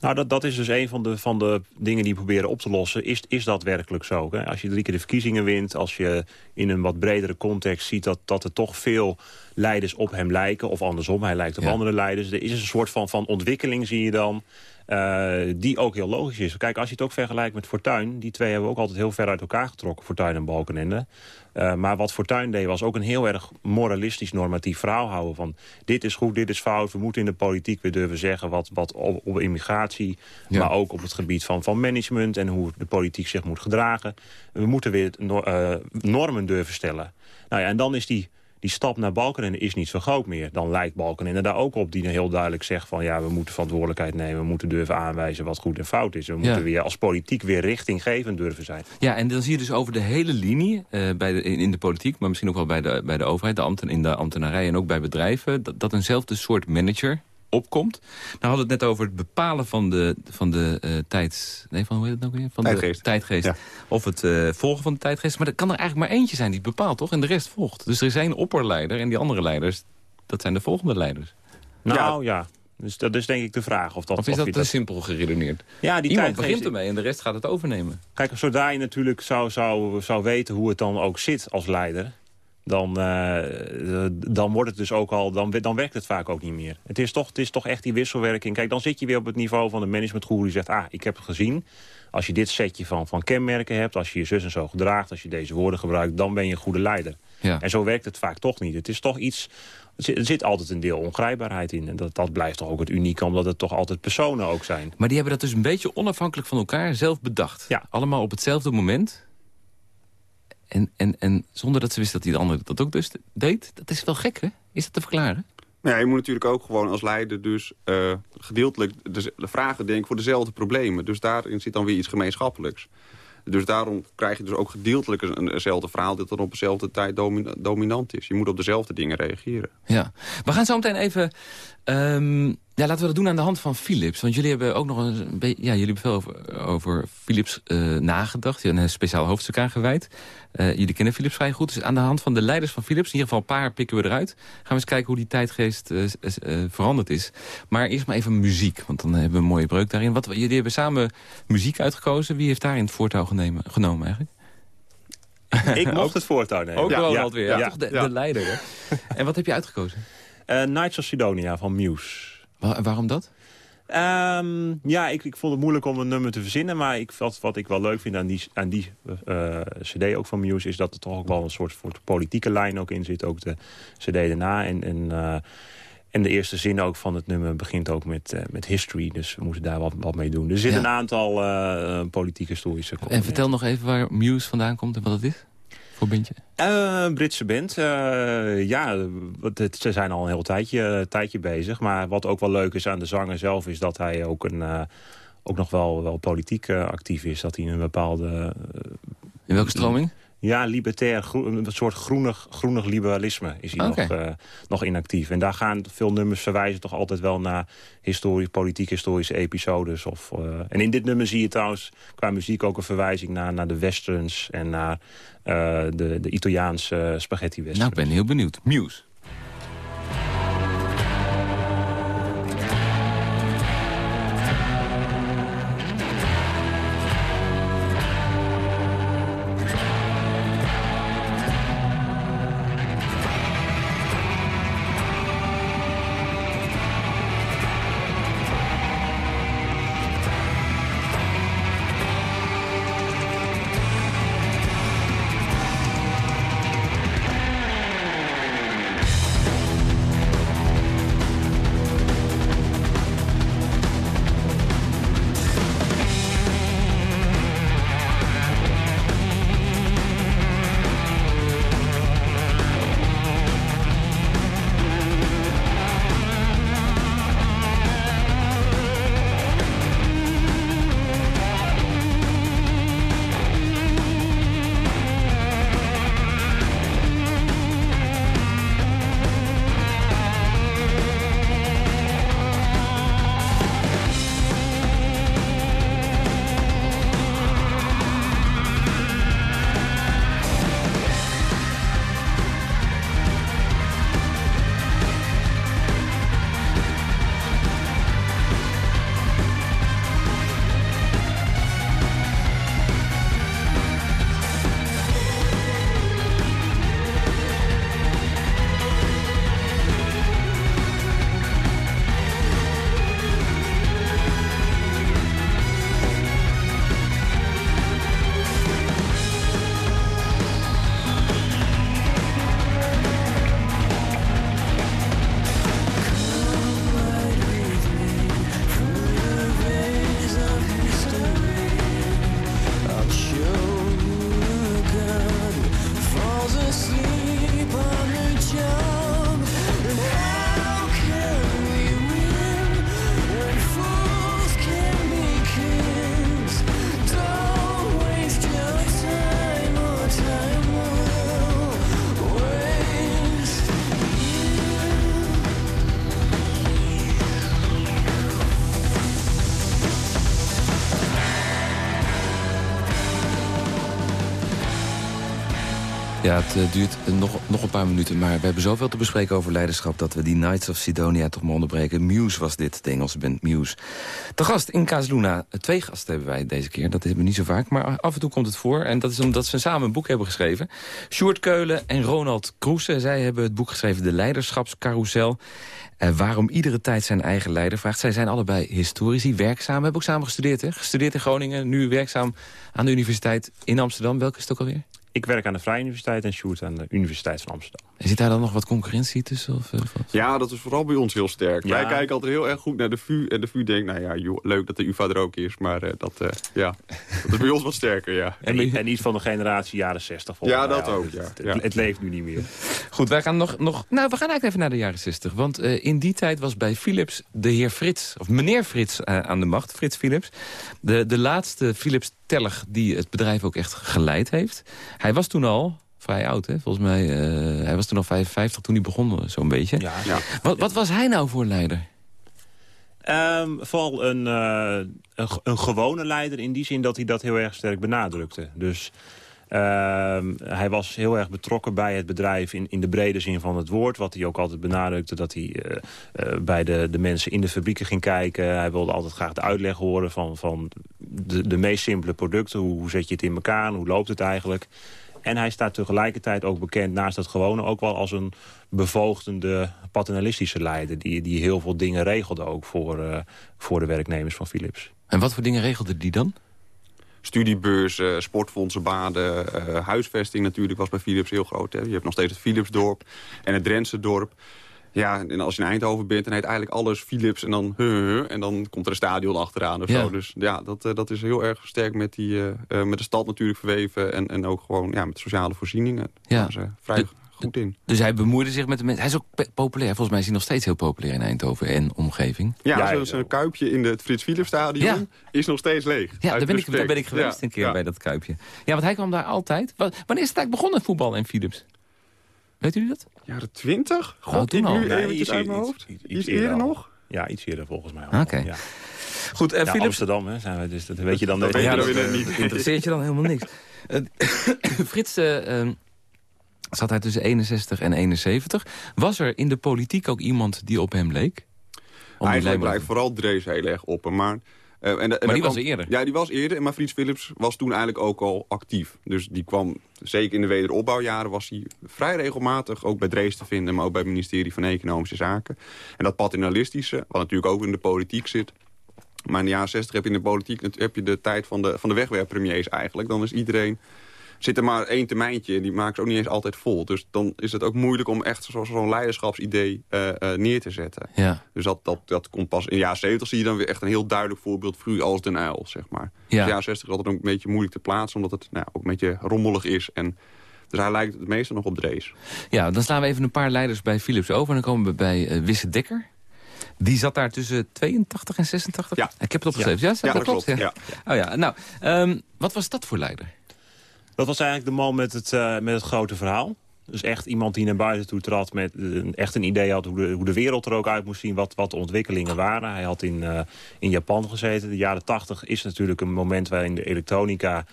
Nou, dat, dat is dus een van de, van de dingen die we proberen op te lossen. Is, is dat werkelijk zo? Hè? Als je drie keer de verkiezingen wint... als je in een wat bredere context ziet dat, dat er toch veel leiders op hem lijken... of andersom, hij lijkt op Ja. andere leiders. Er is een soort van, van ontwikkeling, zie je dan... eh, die ook heel logisch is. Kijk, als je het ook vergelijkt met Fortuyn... die twee hebben we ook altijd heel ver uit elkaar getrokken, Fortuyn en Balkenende. Eh, maar wat Fortuyn deed was ook een heel erg moralistisch normatief verhaal houden. Van dit is goed, dit is fout. We moeten in de politiek weer durven zeggen wat, wat op, op immigratie... Ja. maar ook op het gebied van, van management en hoe de politiek zich moet gedragen. We moeten weer no- eh, normen durven stellen. Nou ja, en dan is die, die stap naar Balkenende is niet zo groot meer. Dan lijkt Balkenende daar ook op die heel duidelijk zegt van... ja, we moeten verantwoordelijkheid nemen, we moeten durven aanwijzen wat goed en fout is. We moeten weer als politiek weer richtinggevend durven zijn. Ja, en dan zie je dus over de hele linie, eh, bij de, in, in de politiek... maar misschien ook wel bij de, bij de overheid, de ambten, in de ambtenarij... en ook bij bedrijven, dat, dat eenzelfde soort manager opkomt. Nou hadden we het net over het bepalen van de, van de eh, tijds... Nee, van hoe heet het nou weer? Van Tijdgeest. De tijdgeest. Ja. Of het eh, volgen van de tijdgeest. Maar er kan er eigenlijk maar eentje zijn die het bepaalt, toch? En de rest volgt. Dus er is één opperleider en die andere leiders... dat zijn de volgende leiders. Nou ja, dus dat is denk ik de vraag. Of, dat, Of is dat te simpel geredeneerd? Ja, die Iemand tijdgeest- begint ermee en de rest gaat het overnemen. Kijk, zodra je natuurlijk zou, zou, zou weten hoe het dan ook zit als leider... dan, uh, dan wordt het dus ook al, dan, dan werkt het vaak ook niet meer. Het is, toch, het is toch echt die wisselwerking. Kijk, dan zit je weer op het niveau van de managementgoer die zegt, ah, ik heb het gezien. Als je dit setje van, van kenmerken hebt, als je je zus en zo gedraagt, als je deze woorden gebruikt, dan ben je een goede leider. Ja. En zo werkt het vaak toch niet. Het is toch iets, er zit altijd een deel ongrijpbaarheid in. En dat, dat blijft toch ook het unieke, omdat het toch altijd personen ook zijn. Maar die hebben dat dus een beetje onafhankelijk van elkaar zelf bedacht. Ja. Allemaal op hetzelfde moment. En, en, en zonder dat ze wisten dat die de ander dat ook dus deed. Dat is wel gek, hè? Is dat te verklaren? Nou ja, je moet natuurlijk ook gewoon als leider dus uh, gedeeltelijk de, de vragen denken voor dezelfde problemen. Dus daarin zit dan weer iets gemeenschappelijks. Dus daarom krijg je dus ook gedeeltelijk een, eenzelfde verhaal... dat dan op dezelfde tijd dominant is. Je moet op dezelfde dingen reageren. Ja, we gaan zo meteen even Um, ja, laten we dat doen aan de hand van Philips. Want jullie hebben ook nog een beetje... Ja, jullie hebben veel over, over Philips uh, nagedacht. Je een speciaal hoofdstuk aangeweid. Uh, jullie kennen Philips vrij goed. Dus aan de hand van de leiders van Philips... in ieder geval een paar pikken we eruit. Gaan we eens kijken hoe die tijdgeest uh, veranderd is. Maar eerst maar even muziek. Want dan hebben we een mooie breuk daarin. Wat, jullie hebben samen muziek uitgekozen. Wie heeft daarin het voortouw genomen, genomen eigenlijk? Ik mocht het voortouw nemen. Ook wel ja. weer. Ja. Toch de, de leider. Hè? en wat heb je uitgekozen? Nights of Sidonia van Muse. Waarom dat? Um, ja, ik, ik vond het moeilijk om een nummer te verzinnen. Maar ik, wat, wat ik wel leuk vind aan die, aan die uh, cd ook van Muse... is dat er toch ook wel een soort, soort politieke lijn ook in zit. Ook de cd daarna. En, en, uh, en de eerste zin ook van het nummer begint ook met, uh, met history. Dus we moeten daar wat, wat mee doen. Er zitten een aantal politieke historische... En vertel nog even waar Muse vandaan komt en wat het is voor bandje? Uh, Britse band. Uh, ja, het, ze zijn al een heel tijdje, tijdje bezig. Maar wat ook wel leuk is aan de zanger zelf... is dat hij ook, een, ook nog wel, wel politiek actief is. Dat hij een bepaalde... In welke stroming? Ja, libertair, een soort groenig, groenig liberalisme is hij nog, uh, nog inactief. En daar gaan veel nummers verwijzen toch altijd wel naar historie, politiek-historische episodes. Of, uh, en in dit nummer zie je trouwens qua muziek ook een verwijzing naar, naar de westerns... en naar uh, de, de Italiaanse spaghetti westerns. Nou, ik ben heel benieuwd. Muse. Het uh, duurt nog, nog een paar minuten, maar we hebben zoveel te bespreken over leiderschap... dat we die Knights of Sidonia toch maar onderbreken. Muse was dit, de Engelse band Muse. De gast in Kaasluna, twee gasten hebben wij deze keer. Dat hebben we niet zo vaak, maar af en toe komt het voor. En dat is omdat ze samen een boek hebben geschreven. Sjoerd Keulen en Ronald Kroese. Zij hebben het boek geschreven De Leiderschapscarousel. En waarom iedere tijd zijn eigen leider vraagt. Zij zijn allebei historici, werkzaam. We hebben ook samen gestudeerd, hè? Gestudeerd in Groningen, nu werkzaam aan de universiteit in Amsterdam. Welke is het ook alweer? Ik werk aan de Vrije Universiteit en Sjoerd aan de Universiteit van Amsterdam. En zit daar dan nog wat concurrentie tussen? Of, of ja, dat is vooral bij ons heel sterk. Wij kijken altijd heel erg goed naar de VU. En de VU denkt, nou ja, joh, leuk dat de UvA er ook is. Maar uh, dat, uh, ja, dat is bij ons wat sterker, ja. En, en iets van de generatie jaren 60 Ja, dat ook, ja. Het, het, leeft nu niet meer. Goed, wij gaan nog... nog nou, we gaan eigenlijk even naar de jaren 60. Want uh, in die tijd was bij Philips de heer Frits, of meneer Frits aan de macht. Frits Philips. De, de laatste Philips Tellig die het bedrijf ook echt geleid heeft. Hij was toen al vrij oud, hè? Volgens mij, uh, hij was toen al 55 toen hij begon, zo'n beetje. Ja. ja. Wat, wat, was hij nou voor leider? Um, vooral een, uh, een, een, gewone leider in die zin dat hij dat heel erg sterk benadrukte. Dus uh, hij was heel erg betrokken bij het bedrijf in, in de brede zin van het woord. Wat hij ook altijd benadrukte, dat hij uh, bij de, de mensen in de fabrieken ging kijken. Hij wilde altijd graag de uitleg horen van, van de, de meest simpele producten. Hoe, hoe zet je het in elkaar hoe loopt het eigenlijk? En hij staat tegelijkertijd ook bekend naast het gewone... ook wel als een bevoogdende paternalistische leider... die, die heel veel dingen regelde ook voor, uh, voor de werknemers van Philips. En wat voor dingen regelde die dan? Studiebeurzen, sportfondsen, baden, uh, huisvesting natuurlijk was bij Philips heel groot. Hè. Je hebt nog steeds het Philipsdorp en het Drentse dorp. Ja, en als je in Eindhoven bent, dan heet eigenlijk alles Philips en dan huh, en dan komt er een stadion achteraan of zo. Dus ja, dat, uh, dat is heel erg sterk met, die, uh, met de stad natuurlijk verweven en, en ook gewoon ja, met sociale voorzieningen. Ja. Daar ze vrij goed in. Dus hij bemoeide zich met de mensen. Hij is ook populair. Volgens mij is hij nog steeds heel populair in Eindhoven en omgeving. Ja, ja zo'n kuipje in het Frits Philips stadion ja. is nog steeds leeg. Ja, daar ben, ik, daar ben ik geweest een keer bij dat kuipje. Ja, want hij kwam daar altijd. Wanneer is het eigenlijk begonnen, voetbal en Philips? Weet u dat? Jaren twintig? God, oh, nu nee, iets, uit mijn hoofd. Iets, iets, eerder, nog? Ja, iets eerder volgens mij. Oké. Okay. Ja. Goed, uh, ja, Philips... Amsterdam, hè, zijn we, dus dat weet je dan. Dat, dat ja, dat niet. interesseert je dan helemaal niks. Uh, Frits uh, zat hij tussen 61 en 71. Was er in de politiek ook iemand die op hem leek? Eigenlijk lijkt vooral Drees heel erg op hem, maar... Uh, en, en maar die was eerder? Ja, die was eerder. Maar Frits Philips was toen eigenlijk ook al actief. Dus die kwam, zeker in de wederopbouwjaren... was hij vrij regelmatig ook bij Drees te vinden... maar ook bij het ministerie van Economische Zaken. En dat paternalistische, wat natuurlijk ook in de politiek zit... maar in de jaren 60 heb je in de politiek heb je de tijd van de, van de wegwerppremiers eigenlijk. Dan is iedereen zit er maar één termijntje en die maken ze ook niet eens altijd vol. Dus dan is het ook moeilijk om echt zo'n zo leiderschapsidee uh, uh, neer te zetten. Ja. Dus dat, dat, dat komt pas in de jaren 70 zie je dan weer echt een heel duidelijk voorbeeld vroeg als Den Uil, zeg maar. Ja. Dus de jaren 60 is altijd een beetje moeilijk te plaatsen, omdat het nou, ook een beetje rommelig is en... Dus hij lijkt het meeste nog op Drees. Ja, dan slaan we even een paar leiders bij Philips over. En dan komen we bij uh, Wisse Dekker. Die zat daar tussen 82 en 86? Ja. Ik heb het opgeschreven. Ja, ja, dat, klopt. Ja. Ja. Oh ja, nou, um, wat was dat voor leider? Dat was eigenlijk de man met het, uh, met het grote verhaal. Dus echt iemand die naar buiten toe trad met uh, echt een idee had... Hoe de, hoe de wereld er ook uit moest zien, wat, wat de ontwikkelingen waren. Hij had in, uh, in Japan gezeten. De jaren tachtig is natuurlijk een moment waarin de elektronica...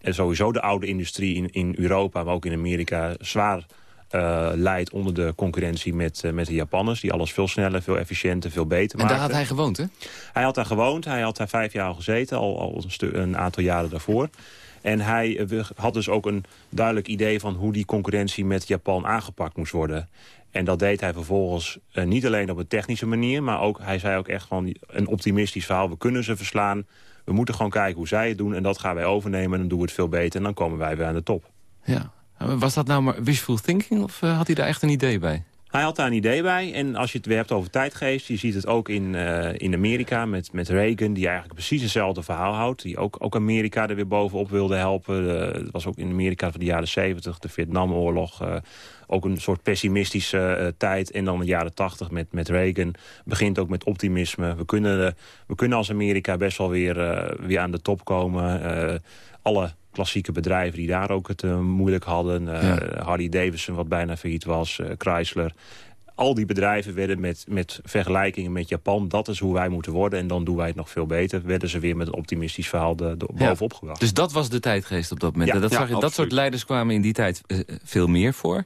en sowieso de oude industrie in, in Europa, maar ook in Amerika... zwaar uh, leidt onder de concurrentie met, uh, met de Japanners... die alles veel sneller, veel efficiënter, veel beter maken. En daar had hij gewoond, hè? Hij had daar gewoond. Hij had daar vijf jaar al gezeten, al, al een, een aantal jaren daarvoor. En hij eh, had dus ook een duidelijk idee van hoe die concurrentie met Japan aangepakt moest worden. En dat deed hij vervolgens uh, niet alleen op een technische manier... maar ook, hij zei ook echt van een optimistisch verhaal. We kunnen ze verslaan. We moeten gewoon kijken hoe zij het doen. En dat gaan wij overnemen en dan doen we het veel beter. En dan komen wij weer aan de top. Ja. Was dat nou maar wishful thinking of uh, had hij daar echt een idee bij? Hij had daar een idee bij. En als je het weer hebt over tijdgeest... je ziet het ook in, uh, in Amerika met, met Reagan... die eigenlijk precies hetzelfde verhaal houdt. Die ook, ook Amerika er weer bovenop wilde helpen. Uh, het was ook in Amerika van de jaren 70, de Vietnamoorlog... Uh, ook een soort pessimistische tijd. En dan de jaren 80 met, met Reagan begint ook met optimisme. We kunnen, we kunnen als Amerika best wel weer, weer aan de top komen. alle klassieke bedrijven die daar ook het uh, moeilijk hadden. Uh, Harley Davidson, wat bijna failliet was. Uh, Chrysler. Al die bedrijven werden met, met vergelijkingen met Japan... dat is hoe wij moeten worden en dan doen wij het nog veel beter... werden ze weer met een optimistisch verhaal de, de bovenop gebracht. Dus dat was de tijdgeest op dat moment. Ja. dat, Ja, zag je, dat soort leiders kwamen in die tijd eh, veel meer voor.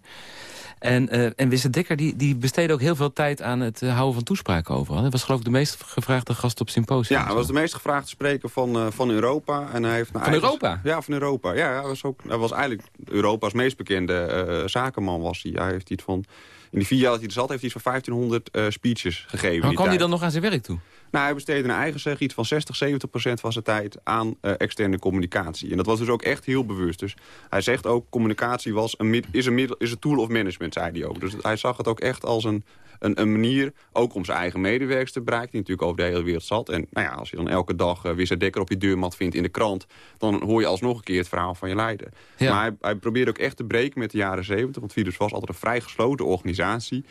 En, eh en Wisse Dekker die, die besteedde ook heel veel tijd aan het eh, houden van toespraken overal. Hij was geloof ik de meest gevraagde gast op symposium. Ja, hij was de meest gevraagde spreker van, eh, van Europa. En hij heeft Van Europa? Ja, van Europa. Ja, hij was, ook, hij was eigenlijk Europa's meest bekende eh, zakenman. Was hij. hij heeft iets van, in die vier jaar dat hij er zat, heeft hij iets van 1500 eh, speeches gegeven. Maar kwam hij dan nog aan zijn werk toe? Nou, hij besteedde naar eigen zeg iets van 60, 70 procent van zijn tijd aan eh, externe communicatie. En dat was dus ook echt heel bewust. Dus hij zegt ook, communicatie was een is, een middel, is een tool of management, zei hij ook. Dus hij zag het ook echt als een, een, een manier, ook om zijn eigen medewerkers te bereiken... die natuurlijk over de hele wereld zat. En nou ja, als je dan elke dag uh, Wissa Dekker op je deurmat vindt in de krant... dan hoor je alsnog een keer het verhaal van je leider. Ja. Maar hij, hij probeerde ook echt te breken met de jaren 70. Want Philips was altijd een vrij gesloten organisatie.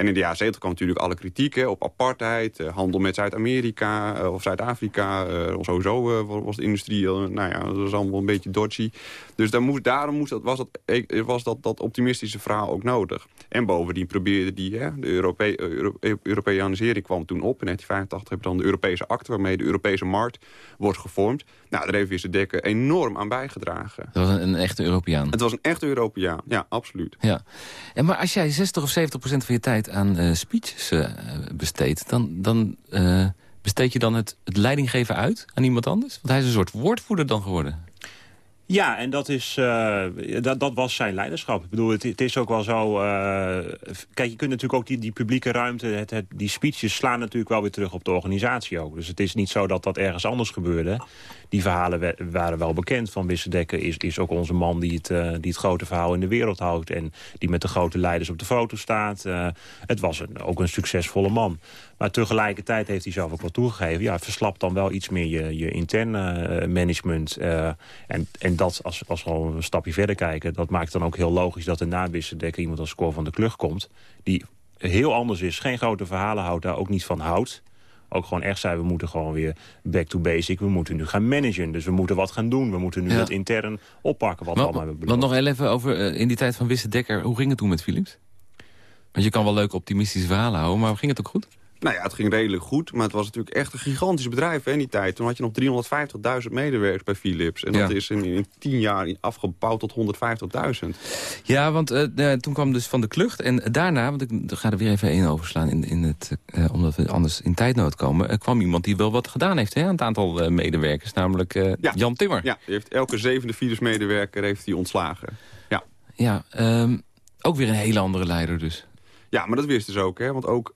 En in de jaren 70 kwam natuurlijk alle kritiek hè, op apartheid, eh, handel met Zuid-Amerika eh, of Zuid-Afrika. eh, sowieso was de industrie, nou ja, dat was allemaal een beetje dodgy. Dus daar moest, daarom moest dat, was, dat, was dat, dat optimistische verhaal ook nodig. En bovendien probeerde die, hè, de Europe, eh, Euro, Europeanisering kwam toen op. In 1985 heb je dan de Europese akte waarmee de Europese markt wordt gevormd. Nou, daar heeft Wisse Dekker enorm aan bijgedragen. Dat was een, een echte Europeaan. Het was een echte Europeaan, ja, absoluut. Ja. En maar als jij 60 of 70 procent van je tijd aan eh, speeches eh, besteedt... dan, dan eh, besteed je dan het, het leidinggeven uit aan iemand anders? Want hij is een soort woordvoerder dan geworden. Ja, en dat, is, eh, dat, dat was zijn leiderschap. Ik bedoel, het, het is ook wel zo... eh, kijk, je kunt natuurlijk ook die, die publieke ruimte... Het, het, die speeches slaan natuurlijk wel weer terug op de organisatie ook. Dus het is niet zo dat dat ergens anders gebeurde. Die verhalen waren wel bekend. Van Wisse Dekker is, is ook onze man die het, eh, die het grote verhaal in de wereld houdt... en die met de grote leiders op de foto staat. Het was een, ook een succesvolle man. Maar tegelijkertijd heeft hij zelf ook wel toegegeven... ja, verslapt dan wel iets meer je, je interne management. en, en dat, als, als we al een stapje verder kijken... dat maakt dan ook heel logisch dat er na Wisse Dekker iemand als score van de klug komt... die heel anders is, geen grote verhalen houdt, daar ook niet van houdt ook gewoon echt zei, we moeten gewoon weer back to basic. We moeten nu gaan managen, dus we moeten wat gaan doen. We moeten nu Ja. dat intern oppakken wat we Maar, allemaal hebben want nog even over eh, in die tijd van Wisse Dekker. Hoe ging het toen met Philips? Want je kan wel leuke optimistische verhalen houden, maar ging het ook goed? Nou ja, het ging redelijk goed, maar het was natuurlijk echt een gigantisch bedrijf hè, in die tijd. Toen had je nog 350.000 medewerkers bij Philips. En dat is in, in 10 jaar afgebouwd tot 150.000. Ja, want eh, toen kwam dus van de klucht. En daarna, want ik ga er weer even één overslaan... In, in het, eh, omdat we anders in tijdnood komen... eh, kwam iemand die wel wat gedaan heeft hè, aan het aantal eh, medewerkers. Namelijk Ja. Jan Timmer. Ja, die heeft elke zevende Philips-medewerker heeft hij ontslagen. Ja. Ja, ehm, ook weer een hele andere leider dus. ja, maar dat wisten ze ook. Hè, want ook...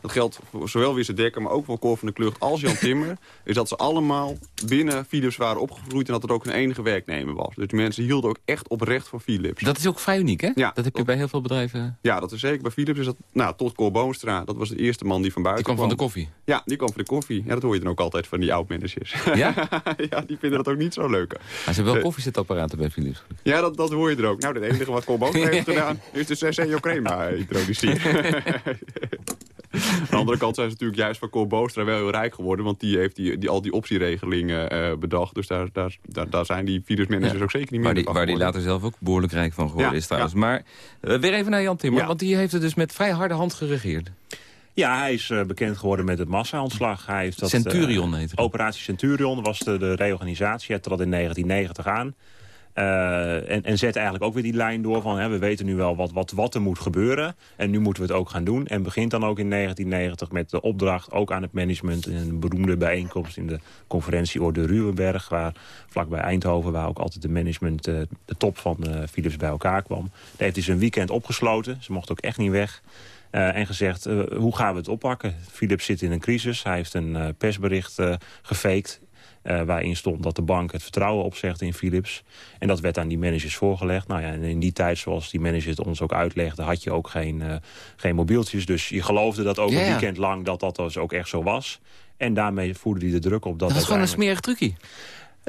dat geldt voor zowel Wisse Dekker, maar ook voor Cor van de Klucht als Jan Timmer... is dat ze allemaal binnen Philips waren opgegroeid... en dat het ook hun enige werknemer was. Dus die mensen hielden ook echt oprecht van Philips. Dat is ook vrij uniek, hè? Ja, dat heb je bij heel veel bedrijven. Ja, dat is zeker. Bij Philips is dat... Nou, tot Cor Boonstra, dat was de eerste man die van Die buiten kwam van de koffie. Ja, die kwam voor de koffie. Ja, dat hoor je dan ook altijd van die oud-managers. Ja? ja, die vinden dat ook niet zo leuk. Maar ze hebben wel Eh. koffiezetapparaten bij Philips. Ja, dat, dat hoor je er ook. Nou, het enige wat Cor Boonstra heeft gedaan... is de Senseo Crema introduceren. Aan de andere kant zijn ze natuurlijk juist van Cor Boonstra wel heel rijk geworden... want die heeft die, die, al die optieregelingen eh, bedacht. Dus daar, daar, daar, daar zijn die virusmanagers Ja. ook zeker niet Waar meer die, waar die later zelf ook behoorlijk rijk van geworden Ja, is trouwens. Maar eh, weer even naar Jan Timmer, Ja. want die heeft het dus met vrij harde hand geregeerd. Ja, hij is eh, bekend geworden met het massa-ontslag. Hij heeft dat, Centurion het. Operatie Centurion was de, de reorganisatie. Hij trad in 1990 aan. Eh, en, en zet eigenlijk ook weer die lijn door van... Hè, we weten nu wel wat, wat, wat er moet gebeuren. En nu moeten we het ook gaan doen. En begint dan ook in 1990 met de opdracht... ook aan het management in een beroemde bijeenkomst... in de conferentieorde Ruwenberg... Waar, vlakbij Eindhoven, waar ook altijd de management... eh, de top van eh, Philips bij elkaar kwam. Daar heeft hij zijn weekend opgesloten. Ze mocht ook echt niet weg. En gezegd, hoe gaan we het oppakken? Philips zit in een crisis. Hij heeft een persbericht gefaked. Eh, waarin stond dat de bank het vertrouwen opzegde in Philips. En dat werd aan die managers voorgelegd. Nou ja, en in die tijd, zoals die manager het ons ook uitlegde... had je ook geen, eh, geen mobieltjes. Dus je geloofde dat ook een weekend lang... dat dat dus ook echt zo was. En daarmee voerde hij de druk op. Dat Dat is gewoon een smerig trucje.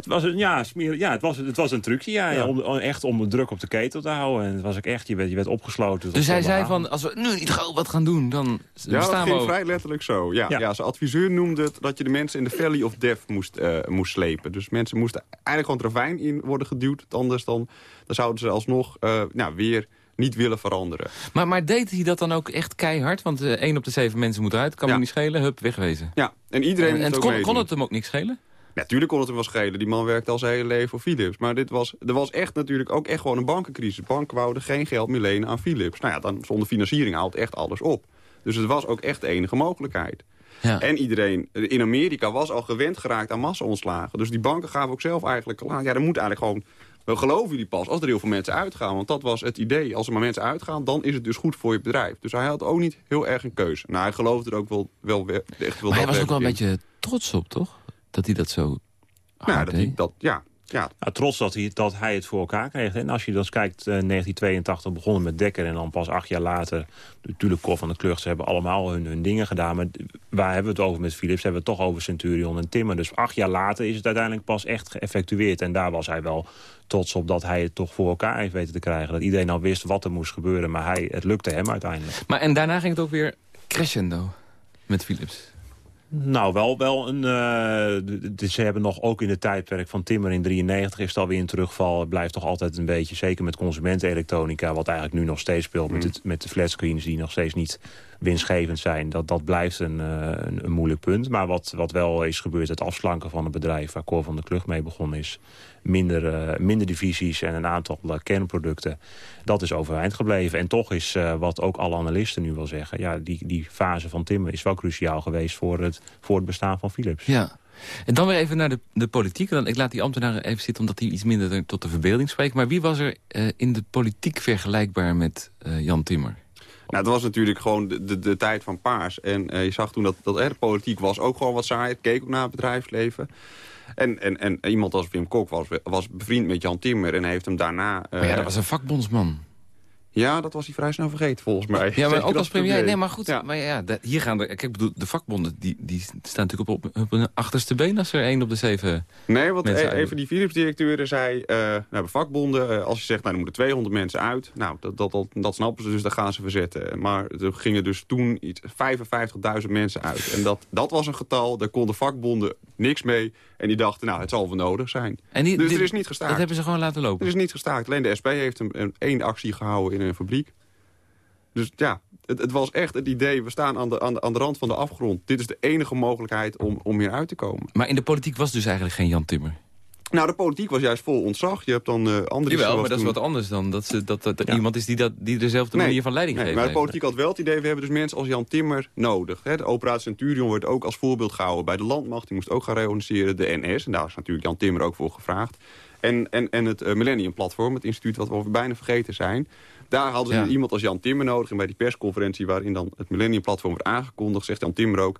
Het was een, ja, smeer, ja het, was, het was een trucje, ja, Ja. ja, om, echt om de druk op de ketel te houden. En het was ook echt, je werd, je werd opgesloten. tot Dus hij zei van, als we nu niet gauw wat gaan doen, dan Ja, dat staan we ging over. vrij letterlijk zo. Ja, ja. Ja. zijn adviseur noemde het dat je de mensen in de Valley of Death moest, eh, moest slepen. Dus mensen moesten eigenlijk gewoon het ravijn in worden geduwd. Anders dan, dan zouden ze alsnog eh, nou, weer niet willen veranderen. Maar, maar deed hij dat dan ook echt keihard? Want uh, één op de zeven mensen moet eruit, kan Ja. me niet schelen, hup, wegwezen. Ja, en iedereen En, en kon, kon het hem ook niks schelen? Natuurlijk kon het hem wel schelen. Die man werkte al zijn hele leven voor Philips. Maar dit was, er was echt natuurlijk ook echt gewoon een bankencrisis. Banken wouden geen geld meer lenen aan Philips. Nou ja, dan zonder financiering haalt echt alles op. Dus het was ook echt de enige mogelijkheid. Ja. En iedereen in Amerika was al gewend geraakt aan massa-ontslagen. Dus die banken gaven ook zelf eigenlijk... Ja, dan moet eigenlijk gewoon... We geloven jullie pas als er heel veel mensen uitgaan. Want dat was het idee. Als er maar mensen uitgaan, dan is het dus goed voor je bedrijf. Dus hij had ook niet heel erg een keuze. Nou, hij geloofde er ook wel, wel we- echt wel maar hij was ook wel een beetje trots op, toch? Dat hij dat zo. Nou, hard dat, hij, dat, ja, ja, Nou, trots dat hij, dat hij het voor elkaar kreeg. En als je dan kijkt, eh, 1982 begonnen met Dekker... en dan pas acht jaar later, natuurlijk Cor van de Klucht... ze hebben allemaal hun, hun dingen gedaan. Maar waar hebben we het over met Philips? Hebben we het toch over Centurion en Timmer. Dus acht jaar later is het uiteindelijk pas echt geëffectueerd. En daar was hij wel trots op dat hij het toch voor elkaar heeft weten te krijgen. Dat iedereen al wist wat er moest gebeuren. Maar hij, het lukte hem uiteindelijk. Maar en daarna ging het ook weer crescendo met Philips. Nou, wel, wel een... d- ze hebben nog ook in het tijdperk van Timmer in 93 is het alweer een terugval. Het blijft toch altijd een beetje, zeker met consumentenelektronica... wat eigenlijk nu nog steeds speelt met, het, met de flatscreens... die nog steeds niet winstgevend zijn. Dat, dat blijft een, eh, een, een moeilijk punt. Maar wat, wat wel is gebeurd, het afslanken van het bedrijf... waar Cor van de Klucht mee begonnen is... Minder, eh, minder divisies en een aantal eh, kernproducten. Dat is overeind gebleven. En toch is, eh, wat ook alle analisten nu wel zeggen... Ja, die, die fase van Timmer is wel cruciaal geweest... voor het, voor het bestaan van Philips. Ja. En dan weer even naar de, de politiek. Dan, ik laat die ambtenaren even zitten omdat die iets minder tot de verbeelding spreken. Maar wie was er eh, in de politiek vergelijkbaar met eh, Jan Timmer? Nou, het was natuurlijk gewoon de, de, de tijd van paars. En eh, je zag toen dat, dat er de politiek was ook gewoon wat saai. Het keek ook naar het bedrijfsleven. En, en, en iemand als Wim Kok was, was bevriend met Jan Timmer en heeft hem daarna... eh, Maar ja, dat was een vakbondsman. ja, dat was hij vrij snel vergeten volgens mij. Ja, maar ook als premier. Nee, maar goed. Ja. Maar ja, hier gaan de, kijk, bedoel, de vakbonden die, die staan natuurlijk op, op, hun achterste been als er één op de zeven... Nee, want e- een van die Philips-directeuren zei... eh nou, de vakbonden, eh, als je zegt, nou, er moeten 200 mensen uit... nou, dat, dat, dat, dat snappen ze, dus dat gaan ze verzetten. Maar er gingen dus toen iets 55.000 mensen uit. En dat, dat was een getal, daar konden vakbonden niks mee. En die dachten, nou, het zal wel nodig zijn. En die, Dus er is niet gestaakt. Dat hebben ze gewoon laten lopen. Er is niet gestaakt. Alleen de SP heeft een, een één actie gehouden in een fabriek. Dus ja, het, het was echt het idee... we staan aan de, aan, de, aan de rand van de afgrond. Dit is de enige mogelijkheid om, om hier uit te komen. Maar in de politiek was dus eigenlijk geen Jan Timmer. Nou, de politiek was juist vol ontzag. Je hebt dan eh andere... Jawel, maar dat is wat anders dan dat, ze, dat, dat er Ja. iemand is die, dat, die dezelfde Nee, manier van leiding Nee, geeft. maar de politiek had wel het idee, we hebben dus mensen als Jan Timmer nodig. Hè, de operatie Centurion wordt ook als voorbeeld gehouden bij de landmacht. Die moest ook gaan reorganiseren, de NS. En daar is natuurlijk Jan Timmer ook voor gevraagd. En, en, en het eh, Millennium Platform, het instituut wat we over bijna vergeten zijn. Daar hadden ze Ja. iemand als Jan Timmer nodig. En bij die persconferentie waarin dan het Millennium Platform werd aangekondigd... zegt Jan Timmer ook...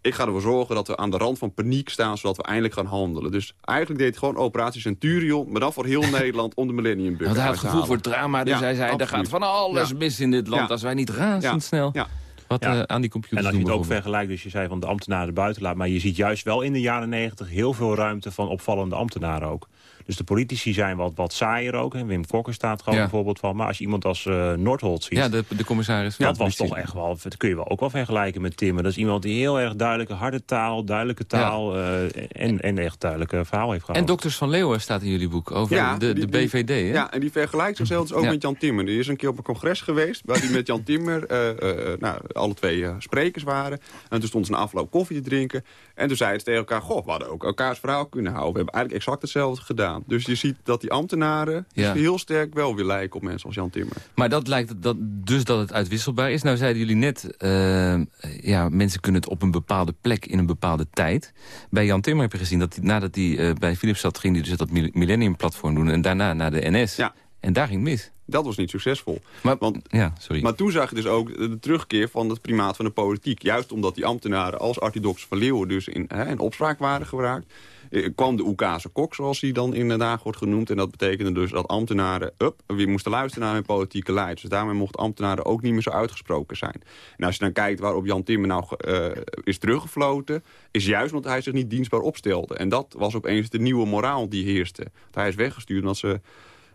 Ik ga ervoor zorgen dat we aan de rand van paniek staan... zodat we eindelijk gaan handelen. Dus eigenlijk deed hij gewoon operatie Centurion... maar dan voor heel Nederland om de Millennium Bug Want hij had gevoel voor drama, dus Ja, hij zei... er gaat van alles Ja. mis in dit land Ja. als wij niet razendsnel Ja. wat Ja. eh, aan die computers En als je het ook vergelijkt, dus je zei van de ambtenaren buiten laat... maar je ziet juist wel in de jaren negentig heel veel ruimte van opvallende ambtenaren ook. Dus de politici zijn wat, wat saaier ook. En Wim Kokker staat gewoon Ja. bijvoorbeeld van. Maar als je iemand als eh Nordholt ziet... Ja, de, de commissaris. van dat de was toch echt wel, dat kun je wel ook wel vergelijken met Timmer. Dat is iemand die heel erg duidelijke, harde taal, duidelijke taal eh, en, en echt duidelijke verhaal heeft En gehad. Dokters van Leeuwen staat in jullie boek over de, die- de die- BVD, hè? Ja, en die vergelijkt zichzelf dus ook Ja. met Jan Timmer. Die is een keer op een congres geweest... waar die met Jan Timmer, eh, eh, nou, alle twee eh, sprekers waren. En toen stond ze na afloop koffie te drinken. En toen zeiden ze tegen elkaar... goh, we hadden ook elkaars verhaal kunnen houden. We hebben eigenlijk exact hetzelfde gedaan. Dus je ziet dat die ambtenaren Ja. heel sterk wel weer lijken op mensen als Jan Timmer. Maar dat lijkt dat, dus dat het uitwisselbaar is. Nou zeiden jullie net, eh, ja, mensen kunnen het op een bepaalde plek in een bepaalde tijd. Bij Jan Timmer heb je gezien dat hij, nadat hij eh, bij Philips zat... ging hij dus dat Mil- Millennium-platform doen en daarna naar de NS. Ja. En daar ging het mis. Dat was niet succesvol. Maar, Want ja, sorry. Maar toen zag je dus ook de terugkeer van het primaat van de politiek. Juist omdat die ambtenaren als Archidox van Leeuwen dus in, hè, in opspraak waren geraakt... eh, kwam de Oekase kok, zoals hij dan in Haag wordt genoemd. En dat betekende dus dat ambtenaren up, weer moesten luisteren naar hun politieke leiders. Dus daarmee mochten ambtenaren ook niet meer zo uitgesproken zijn. En als je dan kijkt waarop Jan Timmer nou eh, is teruggefloten... is juist omdat hij zich niet dienstbaar opstelde. En dat was opeens de nieuwe moraal die heerste. Hij is weggestuurd omdat ze...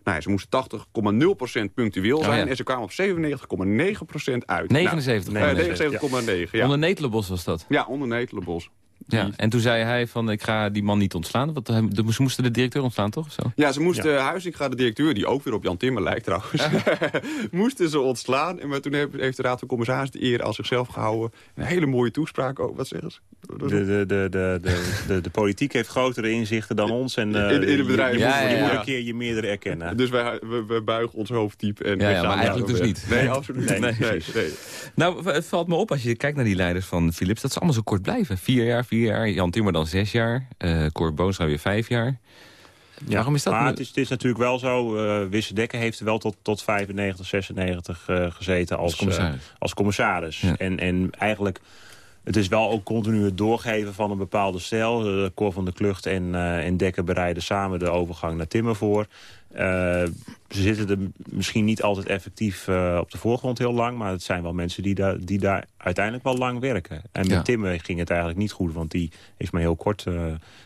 Nou, ze moesten 80,0% punctueel zijn Oh, ja. en ze kwamen op 97,9% uit. 79,9. Nou, eh, 79,9, ja. Onder Netelenbos was dat. Ja, onder Netelenbos. Ja, en toen zei hij van ik ga die man niet ontslaan. Want de- ze moesten de directeur ontslaan, toch? Zo? Ja, ze moesten ja. Huizinga, de directeur, die ook weer op Jan Timmer lijkt trouwens, moesten ze ontslaan. En maar toen heeft de Raad van Commissaris de eer aan zichzelf gehouden. Een hele mooie toespraak ook, wat zeggen ze? De, de, de, de, de, de, de politiek heeft grotere inzichten dan ons. En, uh, in, in het bedrijf. Je, je, Ja, moet, je ja, moet een keer je meerdere erkennen. Dus wij, we, we buigen ons hoofd diep. En Ja, maar eigenlijk dus niet. Nee, absoluut Nee, niet. Nee, precies. nee. Nou, het valt me op als je kijkt naar die leiders van Philips... dat ze allemaal zo kort blijven. Vier jaar, vier jaar. Jan Timmer dan zes jaar. eh Cor Boonstra weer vijf jaar. Ja, Waarom is dat? Maar het is, het is natuurlijk wel zo. eh Wisse Dekker heeft wel tot, tot 95, 96 eh, gezeten als, Als commissaris. als commissaris. Ja. En, en eigenlijk, het is wel ook continu het doorgeven van een bepaalde stijl. Uh, Cor van der Klucht en, uh, en Dekker bereiden samen de overgang naar Timmer voor. Ze zitten er misschien niet altijd effectief uh, op de voorgrond heel lang... maar het zijn wel mensen die, daar die daar uiteindelijk wel lang werken. En met Ja. Timmer ging het eigenlijk niet goed... want die is maar heel kort uh,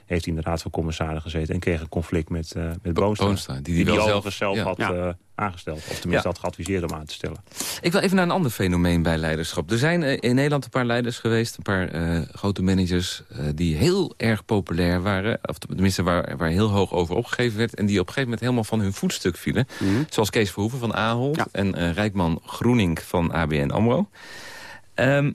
heeft in de Raad van Commissarissen gezeten... en kreeg een conflict met, uh, met Boonstra. Boonstra, die die die die wel zelf- overigens zelf ja. had Ja. uh, aangesteld. Of tenminste Ja. had geadviseerd om aan te stellen. Ik wil even naar een ander fenomeen bij leiderschap. Er zijn eh, in Nederland een paar leiders geweest, een paar eh, grote managers... eh, die heel erg populair waren, of tenminste waar, waar heel hoog over opgegeven werd... en die op een gegeven moment helemaal van hun voetstuk vielen. Zoals Kees Verhoeven van Ahold Ja. en eh, Rijkman Groening van ABN AMRO. Ehm,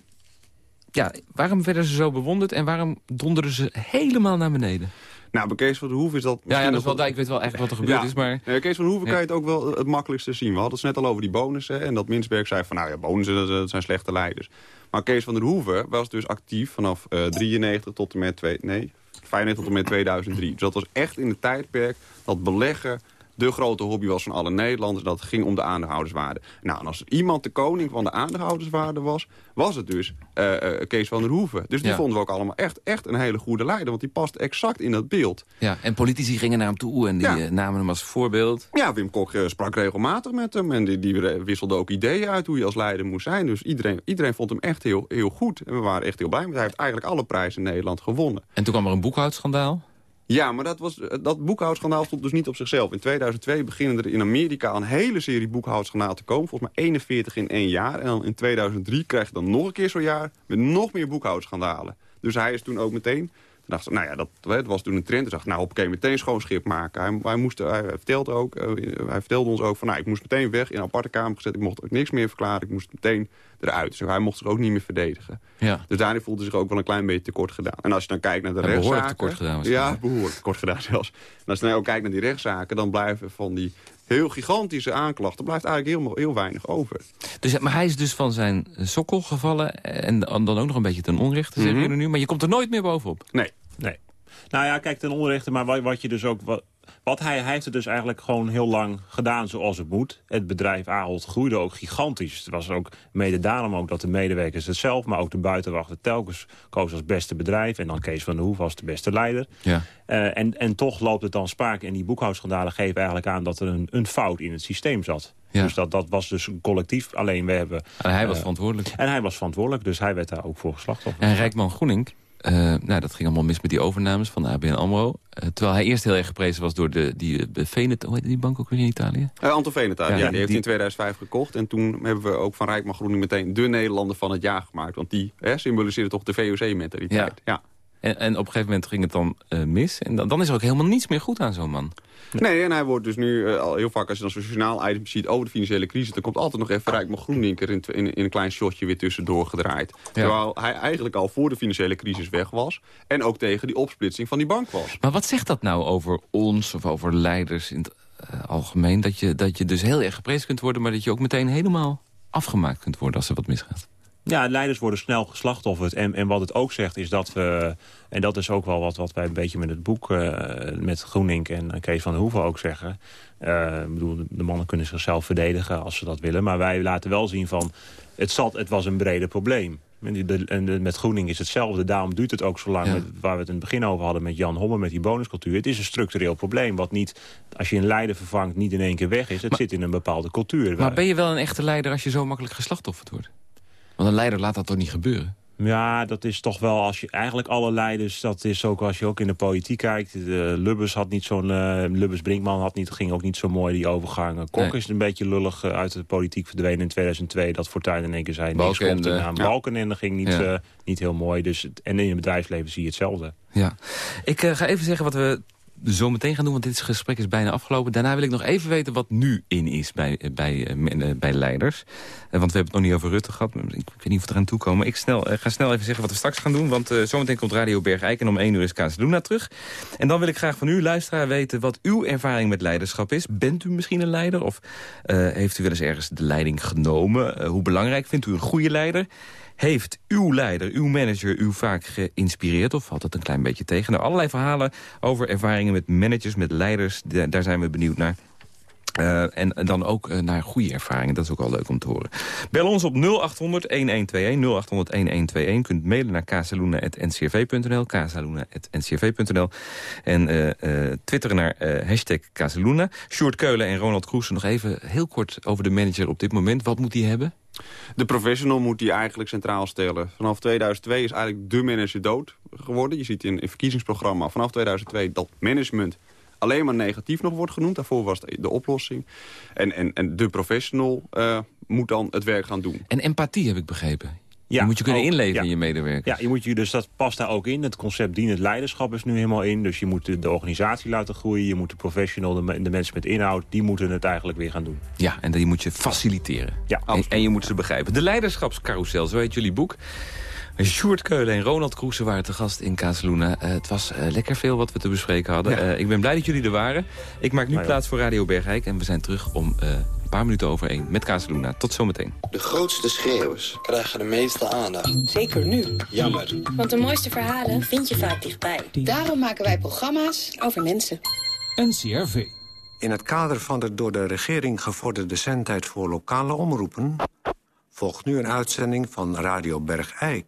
ja, waarom werden ze zo bewonderd en waarom donderden ze helemaal naar beneden? Nou, bij Kees van der Hoef is dat Ja, ja dat is wel, ik weet wel eigenlijk wat er gebeurd Ja. is, maar... Nee, Kees van Hoeven Ja. kan je het ook wel het makkelijkste zien. We hadden het net al over die bonussen. En dat Minsberg zei van, nou ja, bonussen dat, zijn slechte leiders. Maar Kees van der Hoeven was dus actief vanaf eh 93 tot en met... Twee, nee, 95 tot en met 2003. Dus dat was echt in het tijdperk dat beleggen de grote hobby was van alle Nederlanders. Dat ging om de aandeelhouderswaarde. Nou, en als iemand de koning van de aandeelhouderswaarde was... was het dus eh, eh, Kees van der Hoeven. Dus die Ja. vonden we ook allemaal echt, echt een hele goede leider. Want die past exact in dat beeld. Ja, en politici gingen naar hem toe en die Ja. eh, namen hem als voorbeeld. Ja, Wim Kok sprak regelmatig met hem. En die, die wisselde ook ideeën uit hoe je als leider moest zijn. Dus iedereen, iedereen vond hem echt heel, heel goed. En we waren echt heel blij. Want hij heeft eigenlijk alle prijzen in Nederland gewonnen. En toen kwam er een boekhoudschandaal. Ja, maar dat, was, dat boekhoudschandaal stond dus niet op zichzelf. In 2002 beginnen er in Amerika een hele serie boekhoudschandalen te komen. Volgens mij 41 in één jaar. En dan in 2003 krijg je dan nog een keer zo'n jaar met nog meer boekhoudschandalen. Dus hij is toen ook meteen... Dacht nou ja, dat, het was toen een trend. Toen dacht nou, oké, meteen schoon schip maken. Hij, hij, moest, hij, vertelde ook, eh, hij vertelde ons ook van, nou, ik moest meteen weg in een aparte kamer gezet. Ik mocht ook niks meer verklaren. Ik moest meteen eruit. Dus hij mocht zich ook niet meer verdedigen. Ja. Dus daarin voelde hij zich ook wel een klein beetje tekort gedaan. En als je dan kijkt naar de Ja, behoorlijk rechtszaken... tekort gedaan Ja, behoorlijk tekort gedaan zelfs. En als je dan ook kijkt naar die rechtszaken... dan blijven van die heel gigantische aanklachten... blijft eigenlijk heel, heel weinig over. Dus, maar hij is dus van zijn sokkel gevallen en dan ook nog een beetje ten onrechte, zeggen Mhm. jullie nu. Maar je komt er nooit meer bovenop. Nee. Nee. Nou ja, kijk, ten onrechte, maar wat, wat je dus ook... Wat, wat hij, hij heeft het dus eigenlijk gewoon heel lang gedaan zoals het moet. Het bedrijf Ahold groeide ook gigantisch. Het was ook mede daarom ook dat de medewerkers het zelf... maar ook de buitenwachten telkens koos als beste bedrijf. En dan Kees van der Hoef als de beste leider. Ja. Uh, en, en toch loopt het dan spaak. En die boekhoudschandalen geven eigenlijk aan dat er een, een fout in het systeem zat. Ja. Dus dat, dat was dus een collectief. Alleen we hebben... En hij was uh, verantwoordelijk. En hij was verantwoordelijk, dus hij werd daar ook voor geslachtoffer. En Rijkman Groening, uh, nou, dat ging allemaal mis met die overnames van de ABN AMRO. Uh, terwijl hij eerst heel erg geprezen was door de, die Venet, hoe heet die bank ook weer in Italië? Uh, Anton Veneta, Ja, ja, die, die- heeft hij in 2005 gekocht. En toen hebben we ook van Rijkman Groening meteen de Nederlander van het jaar gemaakt. Want die hè, symboliseerde toch de VOC-mentaliteit. Ja. En, en op een gegeven moment ging het dan uh, mis. En dan, dan is er ook helemaal niets meer goed aan zo'n man. Nee, en hij wordt dus nu uh, al heel vaak als je dan zo'n journaal item ziet over de financiële crisis, dan komt altijd nog even Rijkman Groening er in, in, in, een klein shotje weer tussendoor gedraaid. Ja. Terwijl hij eigenlijk al voor de financiële crisis weg was en ook tegen die opsplitsing van die bank was. Maar wat zegt dat nou over ons of over leiders in het uh, algemeen? Dat je, dat je dus heel erg geprezen kunt worden, maar dat je ook meteen helemaal afgemaakt kunt worden als er wat misgaat. Ja, leiders worden snel geslachtofferd. En, en wat het ook zegt is dat we... en dat is ook wel wat, wat wij een beetje met het boek... Uh, met Groenink en Kees van der Hoeven ook zeggen. Uh, ik bedoel, de mannen kunnen zichzelf verdedigen als ze dat willen. Maar wij laten wel zien van... het, zat, het was een breder probleem. En, met Groening is hetzelfde. Daarom duurt het ook zo lang. Ja. Met, waar we het in het begin over hadden met Jan Homme... met die bonuscultuur. Het is een structureel probleem. Wat niet, als je een leider vervangt, niet in één keer weg is. Het Maar- zit in een bepaalde cultuur. Maar ben je wel een echte leider als je zo makkelijk geslachtofferd wordt? Want een leider laat dat toch niet gebeuren? Ja, dat is toch wel als je eigenlijk alle leiders, dat is ook als je ook in de politiek kijkt. De Lubbers had niet zo'n, uh, Lubbers Brinkman had niet, ging ook niet zo mooi die overgang. Kok Nee. is een beetje lullig eh, uit de politiek verdwenen in 2002. Dat Fortuyn in één keer zei, niks komt eraan. ja. Balkenende ging niet, Ja. eh, niet heel mooi. Dus, en in het bedrijfsleven zie je hetzelfde. Ja. Ik eh, ga even zeggen wat we zo meteen gaan doen, want dit gesprek is bijna afgelopen. Daarna wil ik nog even weten wat nu in is bij, eh, bij, eh, eh, bij leiders. Want we hebben het nog niet over Rutte gehad. Ik, weet niet of we eraan toe komen. Ik ga snel even zeggen wat we straks gaan doen. Want eh, zometeen komt Radio Bergijk en om 1 uur is Kazeluna terug. En dan wil ik graag van u, luisteraar, weten wat uw ervaring met leiderschap is. Bent u misschien een leider? Of heeft u wel eens ergens de leiding genomen? Hoe belangrijk vindt u een goede leider? Heeft uw leider, uw manager u vaak geïnspireerd... of valt het een klein beetje tegen? Nou, allerlei verhalen over ervaringen met managers, met leiders. Da- Daar zijn we benieuwd naar. Eh, en dan ook eh, naar goede ervaringen. Dat is ook al leuk om te horen. Bel ons op 0800-1121. 0800-1121. Kunt mailen naar casaluna.ncrv.nl. casaluna.ncrv.nl. En eh, twitteren naar hashtag Casaluna. Sjoerd Keulen en Ronald Kroesen nog even heel kort over de manager op dit moment. Wat moet hij hebben? De professional moet die eigenlijk centraal stellen. Vanaf 2002 is eigenlijk de manager dood geworden. Je ziet in een verkiezingsprogramma vanaf 2002 dat management alleen maar negatief nog wordt genoemd. Daarvoor was het de oplossing. En, en, en de professional eh, moet dan het werk gaan doen. En empathie heb ik begrepen. Ja, je moet je kunnen ook, inleven ja. in je medewerkers. Ja, je moet je, dus dat past daar ook in. Het concept dienend leiderschap is nu helemaal in. Dus je moet de, de organisatie laten groeien. Je moet de professional, de, de mensen met inhoud... die moeten het eigenlijk weer gaan doen. Ja, en die moet je faciliteren. Ja, en, en je moet ze begrijpen. De Leiderschapscarousel, zo heet jullie boek. Sjoerd Keulen en Ronald Kroesen waren te gast in Kazeluna. Eh, het was eh, lekker veel wat we te bespreken hadden. Eh, ik ben blij dat jullie er waren. Ik maak nu Nou ja. plaats voor Radio Bergijk. En we zijn terug om paar minuten over één met Kazeluna. Tot zometeen. De grootste schreeuwers krijgen de meeste aandacht. Zeker nu. Jammer. Want de mooiste verhalen vind je vaak dichtbij. Daarom maken wij programma's Over mensen. NCRV. In het kader van de door de regering gevorderde zendtijd voor lokale omroepen... volgt nu een uitzending van Radio Bergijk.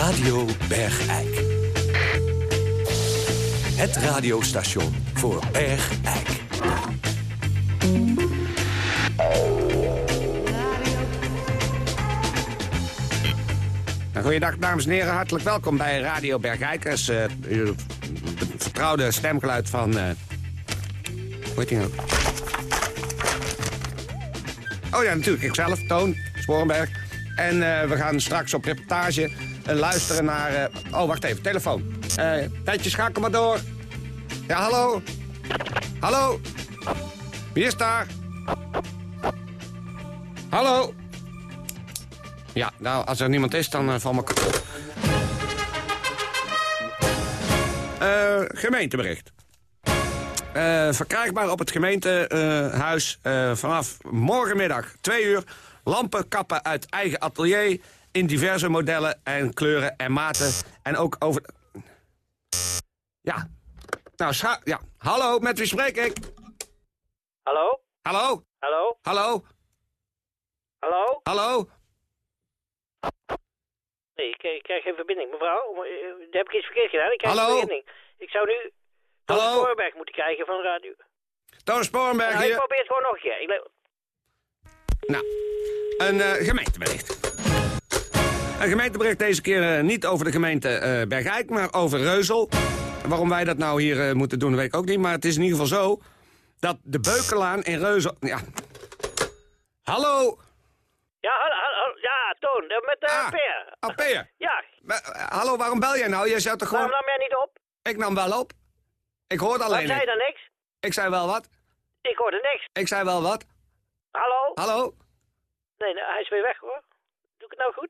Radio Bergijk. Het radiostation voor Bergijk. Goeiedag, dames en heren. Hartelijk welkom bij Radio Bergijkers. eh uw vertrouwde stemgeluid van... eh hoe heet die nou? Oh ja, natuurlijk. Ikzelf, Toon Sporenberg. En eh, we gaan straks op reportage eh, luisteren naar... eh, oh, wacht even. Telefoon. Eh Tijdje, schakel maar door. Ja, hallo? Hallo? Wie is daar? Hallo? Ja, nou, als er niemand is, dan uh, val me kapot. Eh, gemeentebericht. Eh, verkrijgbaar op het gemeentehuis eh, vanaf morgenmiddag 2 uur. Lampen kappen uit eigen atelier in diverse modellen en kleuren en maten. En ook over... Ja. Nou, scha... Ja. Hallo, met wie spreek ik? Hallo? Hallo? Hallo? Hallo? Hallo? Hallo? Nee, ik, ik krijg geen verbinding. Mevrouw, maar, eh, heb ik iets verkeerd gedaan? Ik krijg Hallo? geen verbinding. Ik zou nu Hallo? Spoorberg moeten krijgen van de radio. Toon Sporenberg Nou, ik probeer het gewoon nog een keer. Ik Nou, een eh, gemeentebericht. Een gemeentebericht deze keer eh, niet over de gemeente eh Bergijk, maar over Reuzel. Waarom wij dat nou hier eh, moeten doen, weet ik ook niet. Maar het is in ieder geval zo dat de Beukelaan in Reuzel... Ja. Hallo? Ja, hallo, hallo, ja, Toon, met uh, Ah, Peer. Oh, Peer. Ja, Maar, hallo, waarom bel jij nou? Jij zou toch gewoon... waarom nam jij niet op? Ik nam wel op. Ik hoorde alleen zei je niks. dan niks? Ik zei wel wat. Ik hoorde niks. Ik zei wel wat. Hallo? Hallo? Nee, nee, hij is weer weg hoor. Doe ik het nou goed?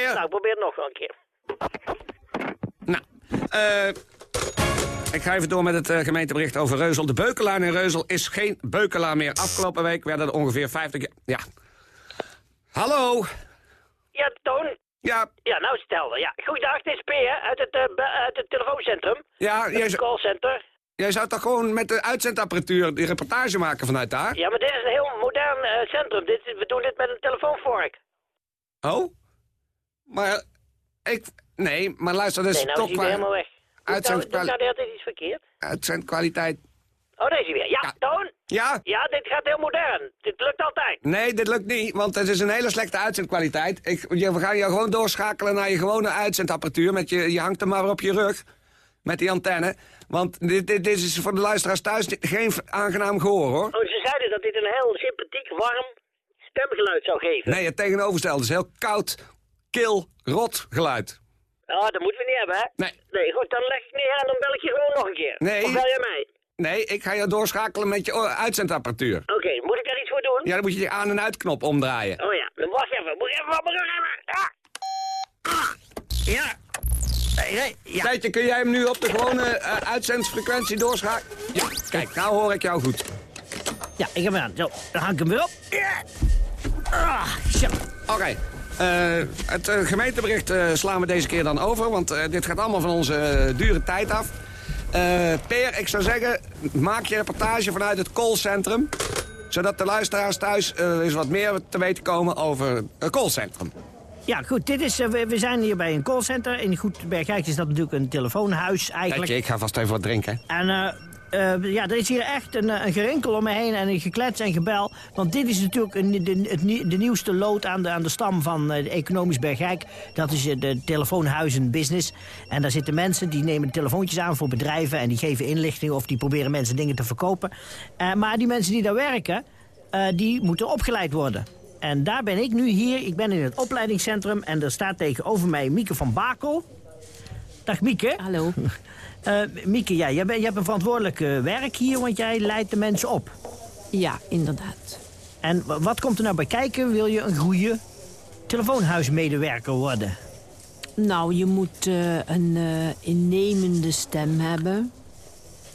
Nou, ik probeer het nog wel een keer. Nou, eh... ik ga even door met het eh, gemeentebericht over Reuzel. De Beukelaan in Reuzel is geen Beukelaan meer. Afgelopen week werden er ongeveer 50... Ja. Hallo? Ja, Toon? Ja, Ja, nou helder. Ja, goeiedag, dit is Peer uit het, eh, uit het telefooncentrum. ja jij, Het callcenter. jij zou toch gewoon met de uitzendapparatuur die reportage maken vanuit daar? Ja, maar dit is een heel modern eh, centrum. Dit, we doen dit met een telefoonvork. Oh? Maar ik... Nee, maar luister, dat is Nee, nou toch is helemaal weg. nou, Uitzendkwali- nou, dat is iets verkeerd. Uitzendkwaliteit. Oh, deze weer. Ja, Toon? Ja? Ja, dit gaat heel modern. Dit lukt altijd. Nee, dit lukt niet, want het is een hele slechte uitzendkwaliteit. Ik, je, we gaan je gewoon doorschakelen naar je gewone uitzendapparatuur. Met je, je hangt hem maar op je rug, met die antenne. Want dit, dit, dit is voor de luisteraars thuis geen aangenaam gehoor, hoor. Oh, ze zeiden dat dit een heel sympathiek, warm stemgeluid zou geven. Nee, het tegenovergestelde is heel koud, kil, rot geluid. Oh, dat moeten we niet hebben, hè? Nee. Nee, goed, dan leg ik neer en dan bel ik je gewoon nog een keer. Nee. Of bel jij mij? Nee, ik ga je doorschakelen met je oh, uitzendapparatuur. Oké, moet ik daar iets voor doen? Ja, dan moet je die aan- en uitknop omdraaien. Oh ja, dan wacht even. Moet ik even wat? Ah. Ah. Ja. Nee, nee, ja. Tijdje, kun jij hem nu op de gewone eh, uitzendsfrequentie doorschakelen? Ja, kijk, nou hoor ik jou goed. Ja, ik heb hem aan. Zo, dan hang ik hem weer op. Ja. Ah. Oké. Het eh, gemeentebericht eh, slaan we deze keer dan over, want eh, dit gaat allemaal van onze eh, dure tijd af. Eh per, ik zou zeggen, maak je reportage vanuit het callcentrum. Zodat de luisteraars thuis eh, eens wat meer te weten komen over het callcentrum. Ja, goed, dit is, eh, we, we zijn hier bij een callcenter. In Goed Bergijk is dat natuurlijk een telefoonhuis eigenlijk. Tijdje, ik ga vast even wat drinken. En eh, eh, ja, er is hier echt een, eh, een gerinkel om me heen en een geklets en gebel. Want dit is natuurlijk een, de, het, nieuwste lood aan de, aan de stam van eh, de economisch Bergijk. Dat is de telefoonhuizenbusiness. En daar zitten mensen die nemen telefoontjes aan voor bedrijven... en die geven inlichting of die proberen mensen dingen te verkopen. Maar die mensen die daar werken, die moeten opgeleid worden. En daar ben ik nu hier. Ik ben in het opleidingscentrum en er staat tegenover mij Mieke van Bakel. Dag Mieke. Hallo. Eh, Mieke, ja, jij, bent- jij hebt een verantwoordelijk eh, werk hier, want jij leidt de mensen op. Ja, inderdaad. En wa- wat komt er nou bij kijken? Wil je een goede telefoonhuismedewerker worden? Nou, je moet eh, een innemende stem hebben.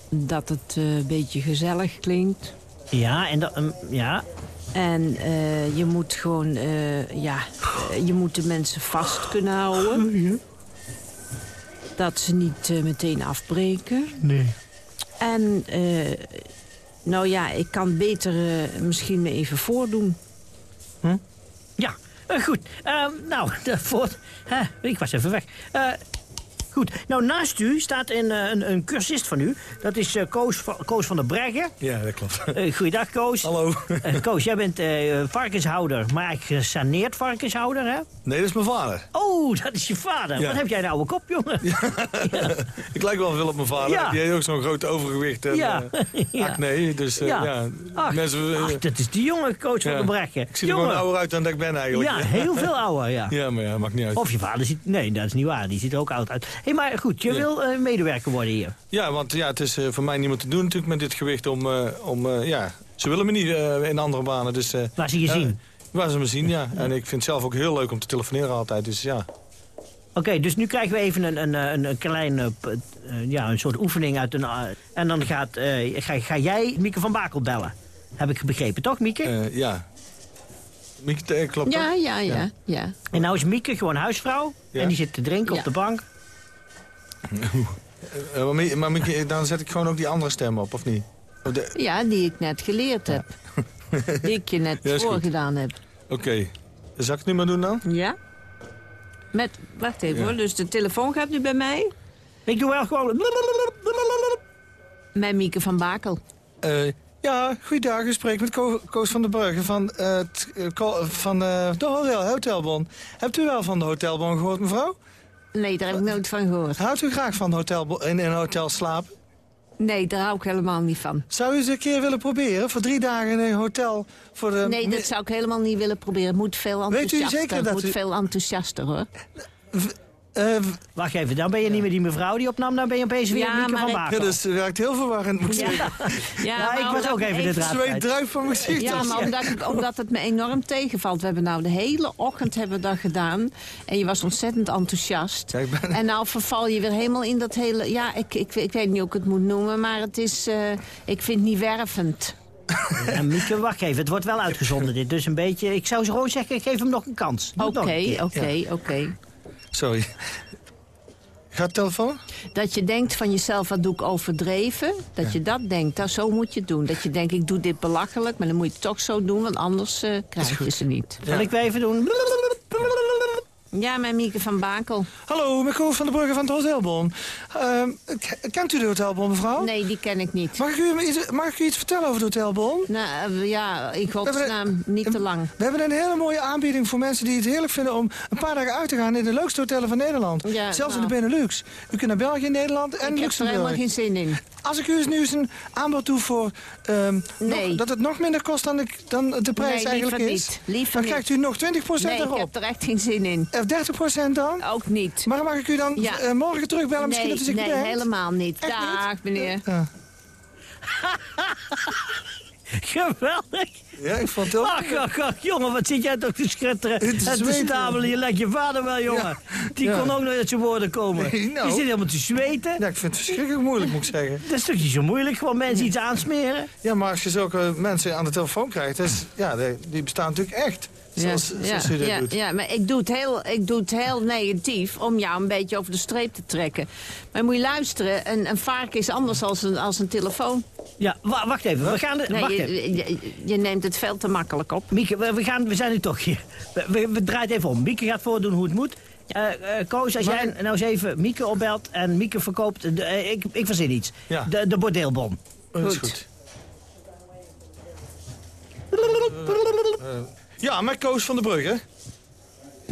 Dat het een beetje gezellig klinkt. Ja, en dat, ehm, ja. En je moet gewoon, ja, je moet de mensen vast kunnen houden. Dat ze niet eh, meteen afbreken. Nee. En, eh, nou ja, ik kan beter eh, misschien me even voordoen. Ja, eh, goed. Ehm, nou, de voort. hè, ik was even weg. Goed. Nou, naast u staat een, eh, een, een cursist van u. Dat is eh, Koos, van, Koos van der Breggen. Ja, dat klopt. Eh, goeiedag, Koos. Hallo. Koos, jij bent varkenshouder, maar eigenlijk gesaneerd varkenshouder, hè? Nee, dat is mijn vader. Oh, dat is je vader. Ja. Wat heb jij een kop, jongen? Ik lijk wel veel op mijn vader. Ja. Die heeft ook zo'n groot overgewicht en Ja. acne. Dus Ja. Ach, mensen, ach, dat is die jonge coach van ja. de Breggen. Ik zie er gewoon ouder uit dan dat ik ben eigenlijk. Ja, heel veel ouder, ja. Ja, maar ja, maakt niet uit. Of je vader ziet... Nee, dat is niet waar. Die ziet er ook oud uit. Hey, maar goed, je Ja. wil eh, medewerker worden hier. Ja, want ja, het is eh, voor mij niet meer te doen natuurlijk met dit gewicht om... eh, om eh, ja, ze willen me niet eh, in andere banen, dus... eh, Waar ze je zien. Waar ze me zien, ja. En ik vind het zelf ook heel leuk om te telefoneren altijd, dus ja. Oké, dus nu krijgen we even een, een, een, een klein, p- eh, ja, een soort oefening uit een... en dan gaat, eh, ga, ga jij Mieke van Bakel bellen. Heb ik begrepen, toch, Mieke? Eh, ja. Mieke, klopt Ja, dat? ja, ja, ja. En nou is Mieke gewoon huisvrouw. Ja. En die zit te drinken Ja. op de bank. Eh, maar maar Mieke, dan zet ik gewoon ook die andere stem op, of niet? Of de- Ja, die ik net geleerd heb. Die ik je net Ja, voorgedaan heb. Oké. Zal ik het nu maar doen dan? Ja? Met, wacht even Ja. hoor, dus de telefoon gaat nu bij mij. Ik doe wel gewoon... Met Mieke van Bakel. Eh, ja, goeiedag. Ik spreek met Ko- Koos van der Brugge van, eh, van eh, de hotel, Hotelbon. Hebt u wel van de Hotelbon gehoord, mevrouw? Nee, daar heb ik nooit van gehoord. Houdt u graag van hotel, in een hotel slapen? Nee, daar hou ik helemaal niet van. Zou u eens een keer willen proberen? Voor drie dagen in een hotel? Voor de Nee, dat zou ik helemaal niet willen proberen. Het moet veel Weet u enthousiaster. zeker dat moet u- veel enthousiaster hoor. Wacht even, dan ben je niet meer die mevrouw die opnam. Dan ben je opeens weer Ja, Mieke maar van ik- Bakel. Ja, dat is- werkt heel verwarrend, moet ik Ja. zeggen. Ja, Ja, ik maar was ook ik even de draad kwijt. druipt van mijn gezicht. Ja, maar omdat, ik, omdat het me enorm tegenvalt. We hebben nou de hele ochtend hebben we dat gedaan. En je was ontzettend enthousiast. Ja, ik ben- En nou verval je weer helemaal in dat hele... Ja, ik, ik, ik weet niet hoe ik het moet noemen. Maar het is... eh, ik vind het niet wervend. Ja, Mieke, wacht even. Het wordt wel uitgezonden dit. Dus een beetje... Ik zou zo gewoon zeggen, ik geef hem nog een kans. Het Oké, oké, oké. Sorry. Gaat de telefoon? Dat je denkt van jezelf, wat doe ik overdreven? Dat je dat denkt, dat, zo moet je het doen. Dat je denkt, ik doe dit belachelijk, maar dan moet je het toch zo doen... want anders eh, krijg je ze niet. Zal ik weer even doen? Ja, met Mieke van Bakel. Hallo, Koos van der Brugge van het Hotelbon. Ehm, kent u de Hotelbon, mevrouw? Nee, die ken ik niet. Mag ik u iets, mag ik u iets vertellen over de Hotelbon? Nou, eh, ja, in godsnaam, niet te lang. We hebben een hele mooie aanbieding voor mensen die het heerlijk vinden om een paar dagen uit te gaan in de leukste hotellen van Nederland. Ja, Zelfs in de Benelux. U kunt naar België, Nederland en Ik heb er Luxemburg. helemaal geen zin in. Als ik u eens nu eens een aanbod doe voor ehm, Nee. nog- dat het nog minder kost dan de, dan de prijs Nee, eigenlijk is, niet. Liever dan niet. krijgt u nog 20% Nee, ik erop. heb er echt geen zin in. Of 30% dan? Ook niet. Maar mag ik u dan Ja. eh, morgen terugbellen? Misschien nee, dat u zich nee, bedenkt? helemaal niet. Echt niet? Dag, meneer. Ja. Geweldig. Ja, ik vond het ook. Ach, ach, ach, jongen, wat zit jij toch te schutteren Het en is te stabelen. Je lijkt je vader wel, jongen. Die Ja. kon ook nog uit zijn woorden komen. Nee, nou. Zit helemaal te zweten. Ja, ik vind het verschrikkelijk moeilijk, moet ik zeggen. Dat is toch niet zo moeilijk, gewoon mensen iets aansmeren? Ja, maar als je zulke mensen aan de telefoon krijgt, is, ja, die, die bestaan natuurlijk echt. Zoals, zoals u dat ja, doet. ja, maar ik doe, het heel, ik doe het heel negatief om jou een beetje over de streep te trekken. Maar moet je luisteren, een, een vark is anders als een, als een telefoon. Ja, wa- wacht even. We, gaan de, Nee, wacht je, even. je, je neemt het veel te makkelijk op. Mieke, we, we gaan, we zijn nu toch hier. We, we, we draaien het even om. Mieke gaat voordoen hoe het moet. Eh eh, Koos, als Maar- jij nou eens even Mieke opbelt en Mieke verkoopt... De, eh, ik, ik verzin iets. Ja. De, de bordeelbon. Oh, dat is Goed. Ja, met Koos van der Brugge.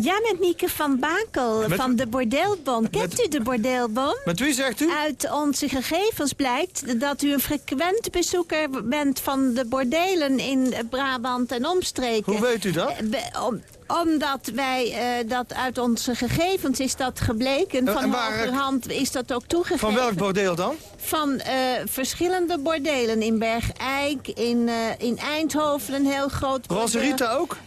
Ja, met Mieke van Bakel Met- van de Bordeelbon. Kent u de Bordeelbon? Met wie zegt u? Uit onze gegevens blijkt dat u een frequent bezoeker bent van de bordelen in Brabant en omstreken. Hoe weet u dat? Eh, be- om- omdat wij, eh, dat uit onze gegevens is dat gebleken. En- Van waar- hogerhand is dat ook toegegeven. Van welk bordeel dan? Van eh, verschillende bordelen. In Bergijk, in, eh, in Eindhoven een heel groot bordeel. Rosarita ook?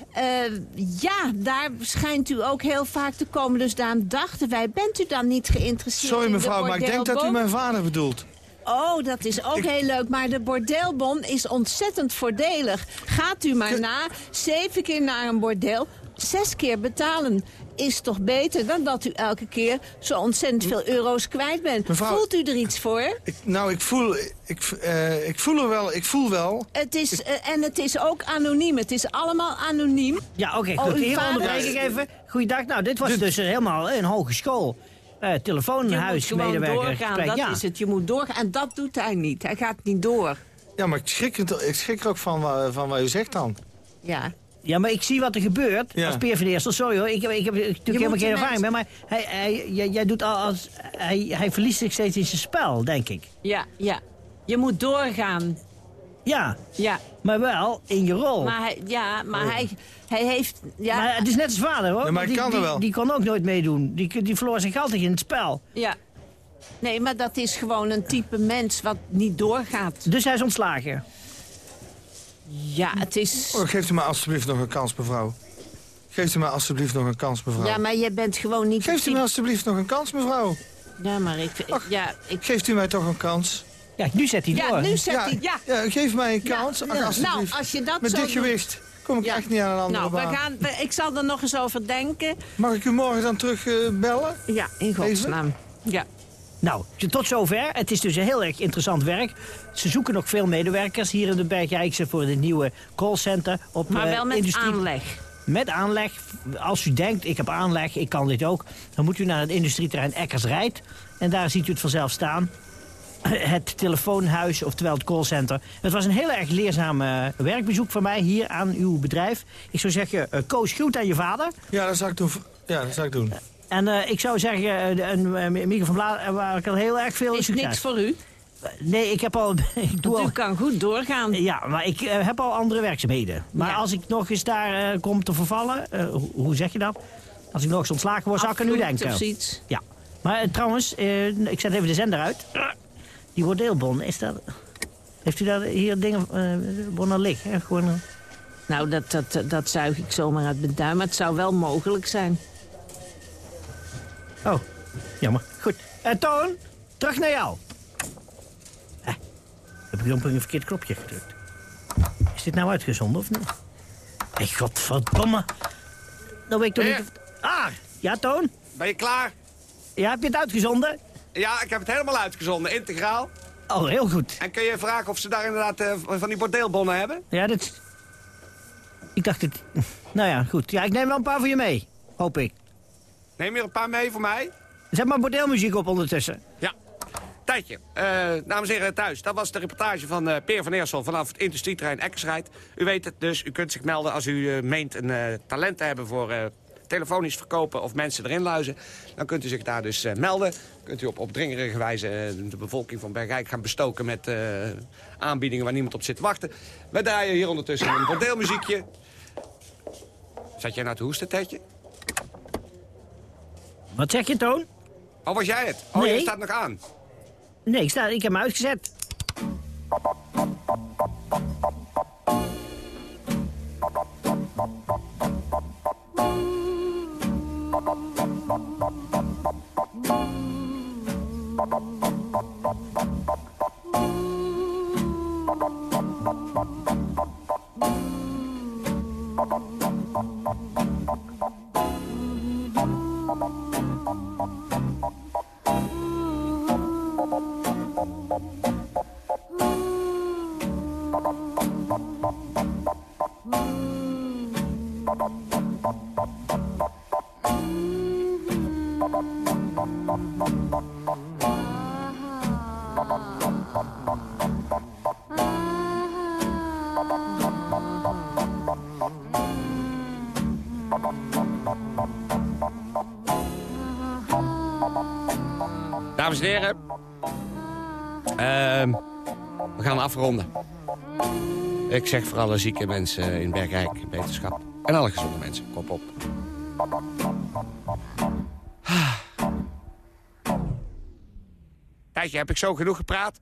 Ja, daar schijnt u ook heel vaak te komen. Dus daarom dachten wij, bent u dan niet geïnteresseerd Sorry de mevrouw, maar ik denk dat u mijn vader bedoelt. Oh, dat is ook heel leuk. Maar de bordeelbon is ontzettend voordelig. Gaat u maar na. Zeven keer naar een bordeel. Zes keer betalen is toch beter dan dat u elke keer zo ontzettend veel euro's kwijt bent. Mevrouw- Voelt u er iets voor? Ik, nou, ik voel, ik, eh, ik voel er wel, ik voel wel. Het is, eh, en het is ook anoniem. Het is allemaal anoniem. Ja, oké, Oh, goed. uw Hier onderbreek ik even. Goeiedag. Nou, dit was dus helemaal een hogeschool. Eh Je moet telefoonhuismedewerker. gewoon doorgaan, gesprek. dat ja. is het. Je moet doorgaan. En dat doet hij niet. Hij gaat niet door. Ja, maar ik schrik, er, ik schrik er ook van, van wat u zegt dan. Ja. Ja, maar ik zie wat er gebeurt. Ja. Als Peer van Eersel, sorry hoor. Ik heb, ik heb natuurlijk helemaal geen ervaring mee. Maar hij, hij, jij, jij doet al als, hij, hij verliest zich steeds in zijn spel, denk ik. Ja, ja. Je moet doorgaan. Ja, Ja. maar wel in je rol. Maar hij, ja, maar hij, hij heeft... Ja, Maar het is net zijn vader hoor. Ja, maar die, kan er die- wel. Die, kon ook nooit meedoen. Die, die verloor zich altijd in het spel. ja. Nee, maar dat is gewoon een type mens wat niet doorgaat. Dus hij is ontslagen. Ja, het is... Oh, geeft u mij alstublieft nog een kans, mevrouw. Geeft u mij alstublieft nog een kans, mevrouw. Ja, maar je bent gewoon niet... Geeft u mij alstublieft nog een kans, mevrouw. Ja, maar ik... ik- ja, ik... Geeft u mij toch een kans? Ja, nu zet hij Ja, door. nu zet ja, hij... Ja. ja, geef mij een kans. ja. Ach, alstublieft. Nou, als je dat Met zo dit doet- gewicht kom ik Ja. echt niet aan een andere Nou, we gaan, we- ik zal er nog eens over denken. Mag ik u morgen dan terug eh, bellen? Ja, in godsnaam. Ja. Nou, tot zover. Het is dus een heel erg interessant werk. Ze zoeken nog veel medewerkers hier in de Bergrijkse voor het nieuwe callcenter. Op, Maar eh, wel met industrie- aanleg. Met aanleg. Als u denkt, ik heb aanleg, ik kan dit ook. Dan moet u naar het industrieterrein Eckersrijd. En daar ziet u het vanzelf staan. Het telefoonhuis, oftewel het callcenter. Het was een heel erg leerzaam werkbezoek van mij hier aan uw bedrijf. Ik zou zeggen, eh Koos, groet aan je vader. Ja, dat zou ik doen. Ja, dat zou ik doen. En eh, ik zou zeggen, eh, een uh, Mieke van Blaar, waar ik al heel erg veel Is succes. niks voor u? Nee, ik heb al... Ik doe al u kan goed doorgaan. ja, maar ik eh, heb al andere werkzaamheden. Maar Ja. als ik nog eens daar eh, kom te vervallen, eh, hoe, hoe zeg je dat? Als ik nog eens ontslagen word, zou ik er nu denken. Zoiets. Ja. Maar eh, trouwens, eh, ik zet even de zender uit. Die bordeelbon, is dat... Heeft u daar hier dingen, eh bonnen liggen? Gewoon, eh, Nou, dat, dat, dat zuig ik zomaar uit mijn duim. Maar het zou wel mogelijk zijn. Oh, jammer. Goed. Eh Toon, terug naar jou. Eh, heb ik dan een verkeerd knopje gedrukt? Is dit nou uitgezonden of niet? Hey, godverdomme. Dan weet ik toch Heer. niet... of- Ah, ja Toon? Ben je klaar? Ja, heb je het uitgezonden? Ja, ik heb het helemaal uitgezonden, integraal. Oh, heel goed. En kun je vragen of ze daar inderdaad eh, van die bordeelbonnen hebben? Ja, dat... Ik dacht het... Nou ja, goed. Ja, ik neem wel een paar voor je mee. Hoop ik. Neem je er een paar mee voor mij? Zet maar bordeelmuziek op ondertussen. Ja. Tijdje. Uh, dames en heren thuis, dat was de reportage van uh, Peer van Eersel vanaf het industrieterrein Ekkersrijd. U weet het dus, u kunt zich melden als u uh, meent een talent te hebben voor telefonisch verkopen of mensen erin luizen. Dan kunt u zich daar dus melden. Kunt u op opdringerige wijze de bevolking van Bergijk gaan bestoken met aanbiedingen waar niemand op zit te wachten. We draaien hier ondertussen een bordeelmuziekje. Zat jij nou te hoesten, Tetje? Wat zeg je, Toon? Oh, was jij het? Oh, nee. je staat nog aan. Nee, ik, sta, ik heb hem uitgezet. Afronden. Ik zeg voor alle zieke mensen in Bergrijk wetenschap. En alle gezonde mensen, kop op. Tijdje, heb ik zo genoeg gepraat?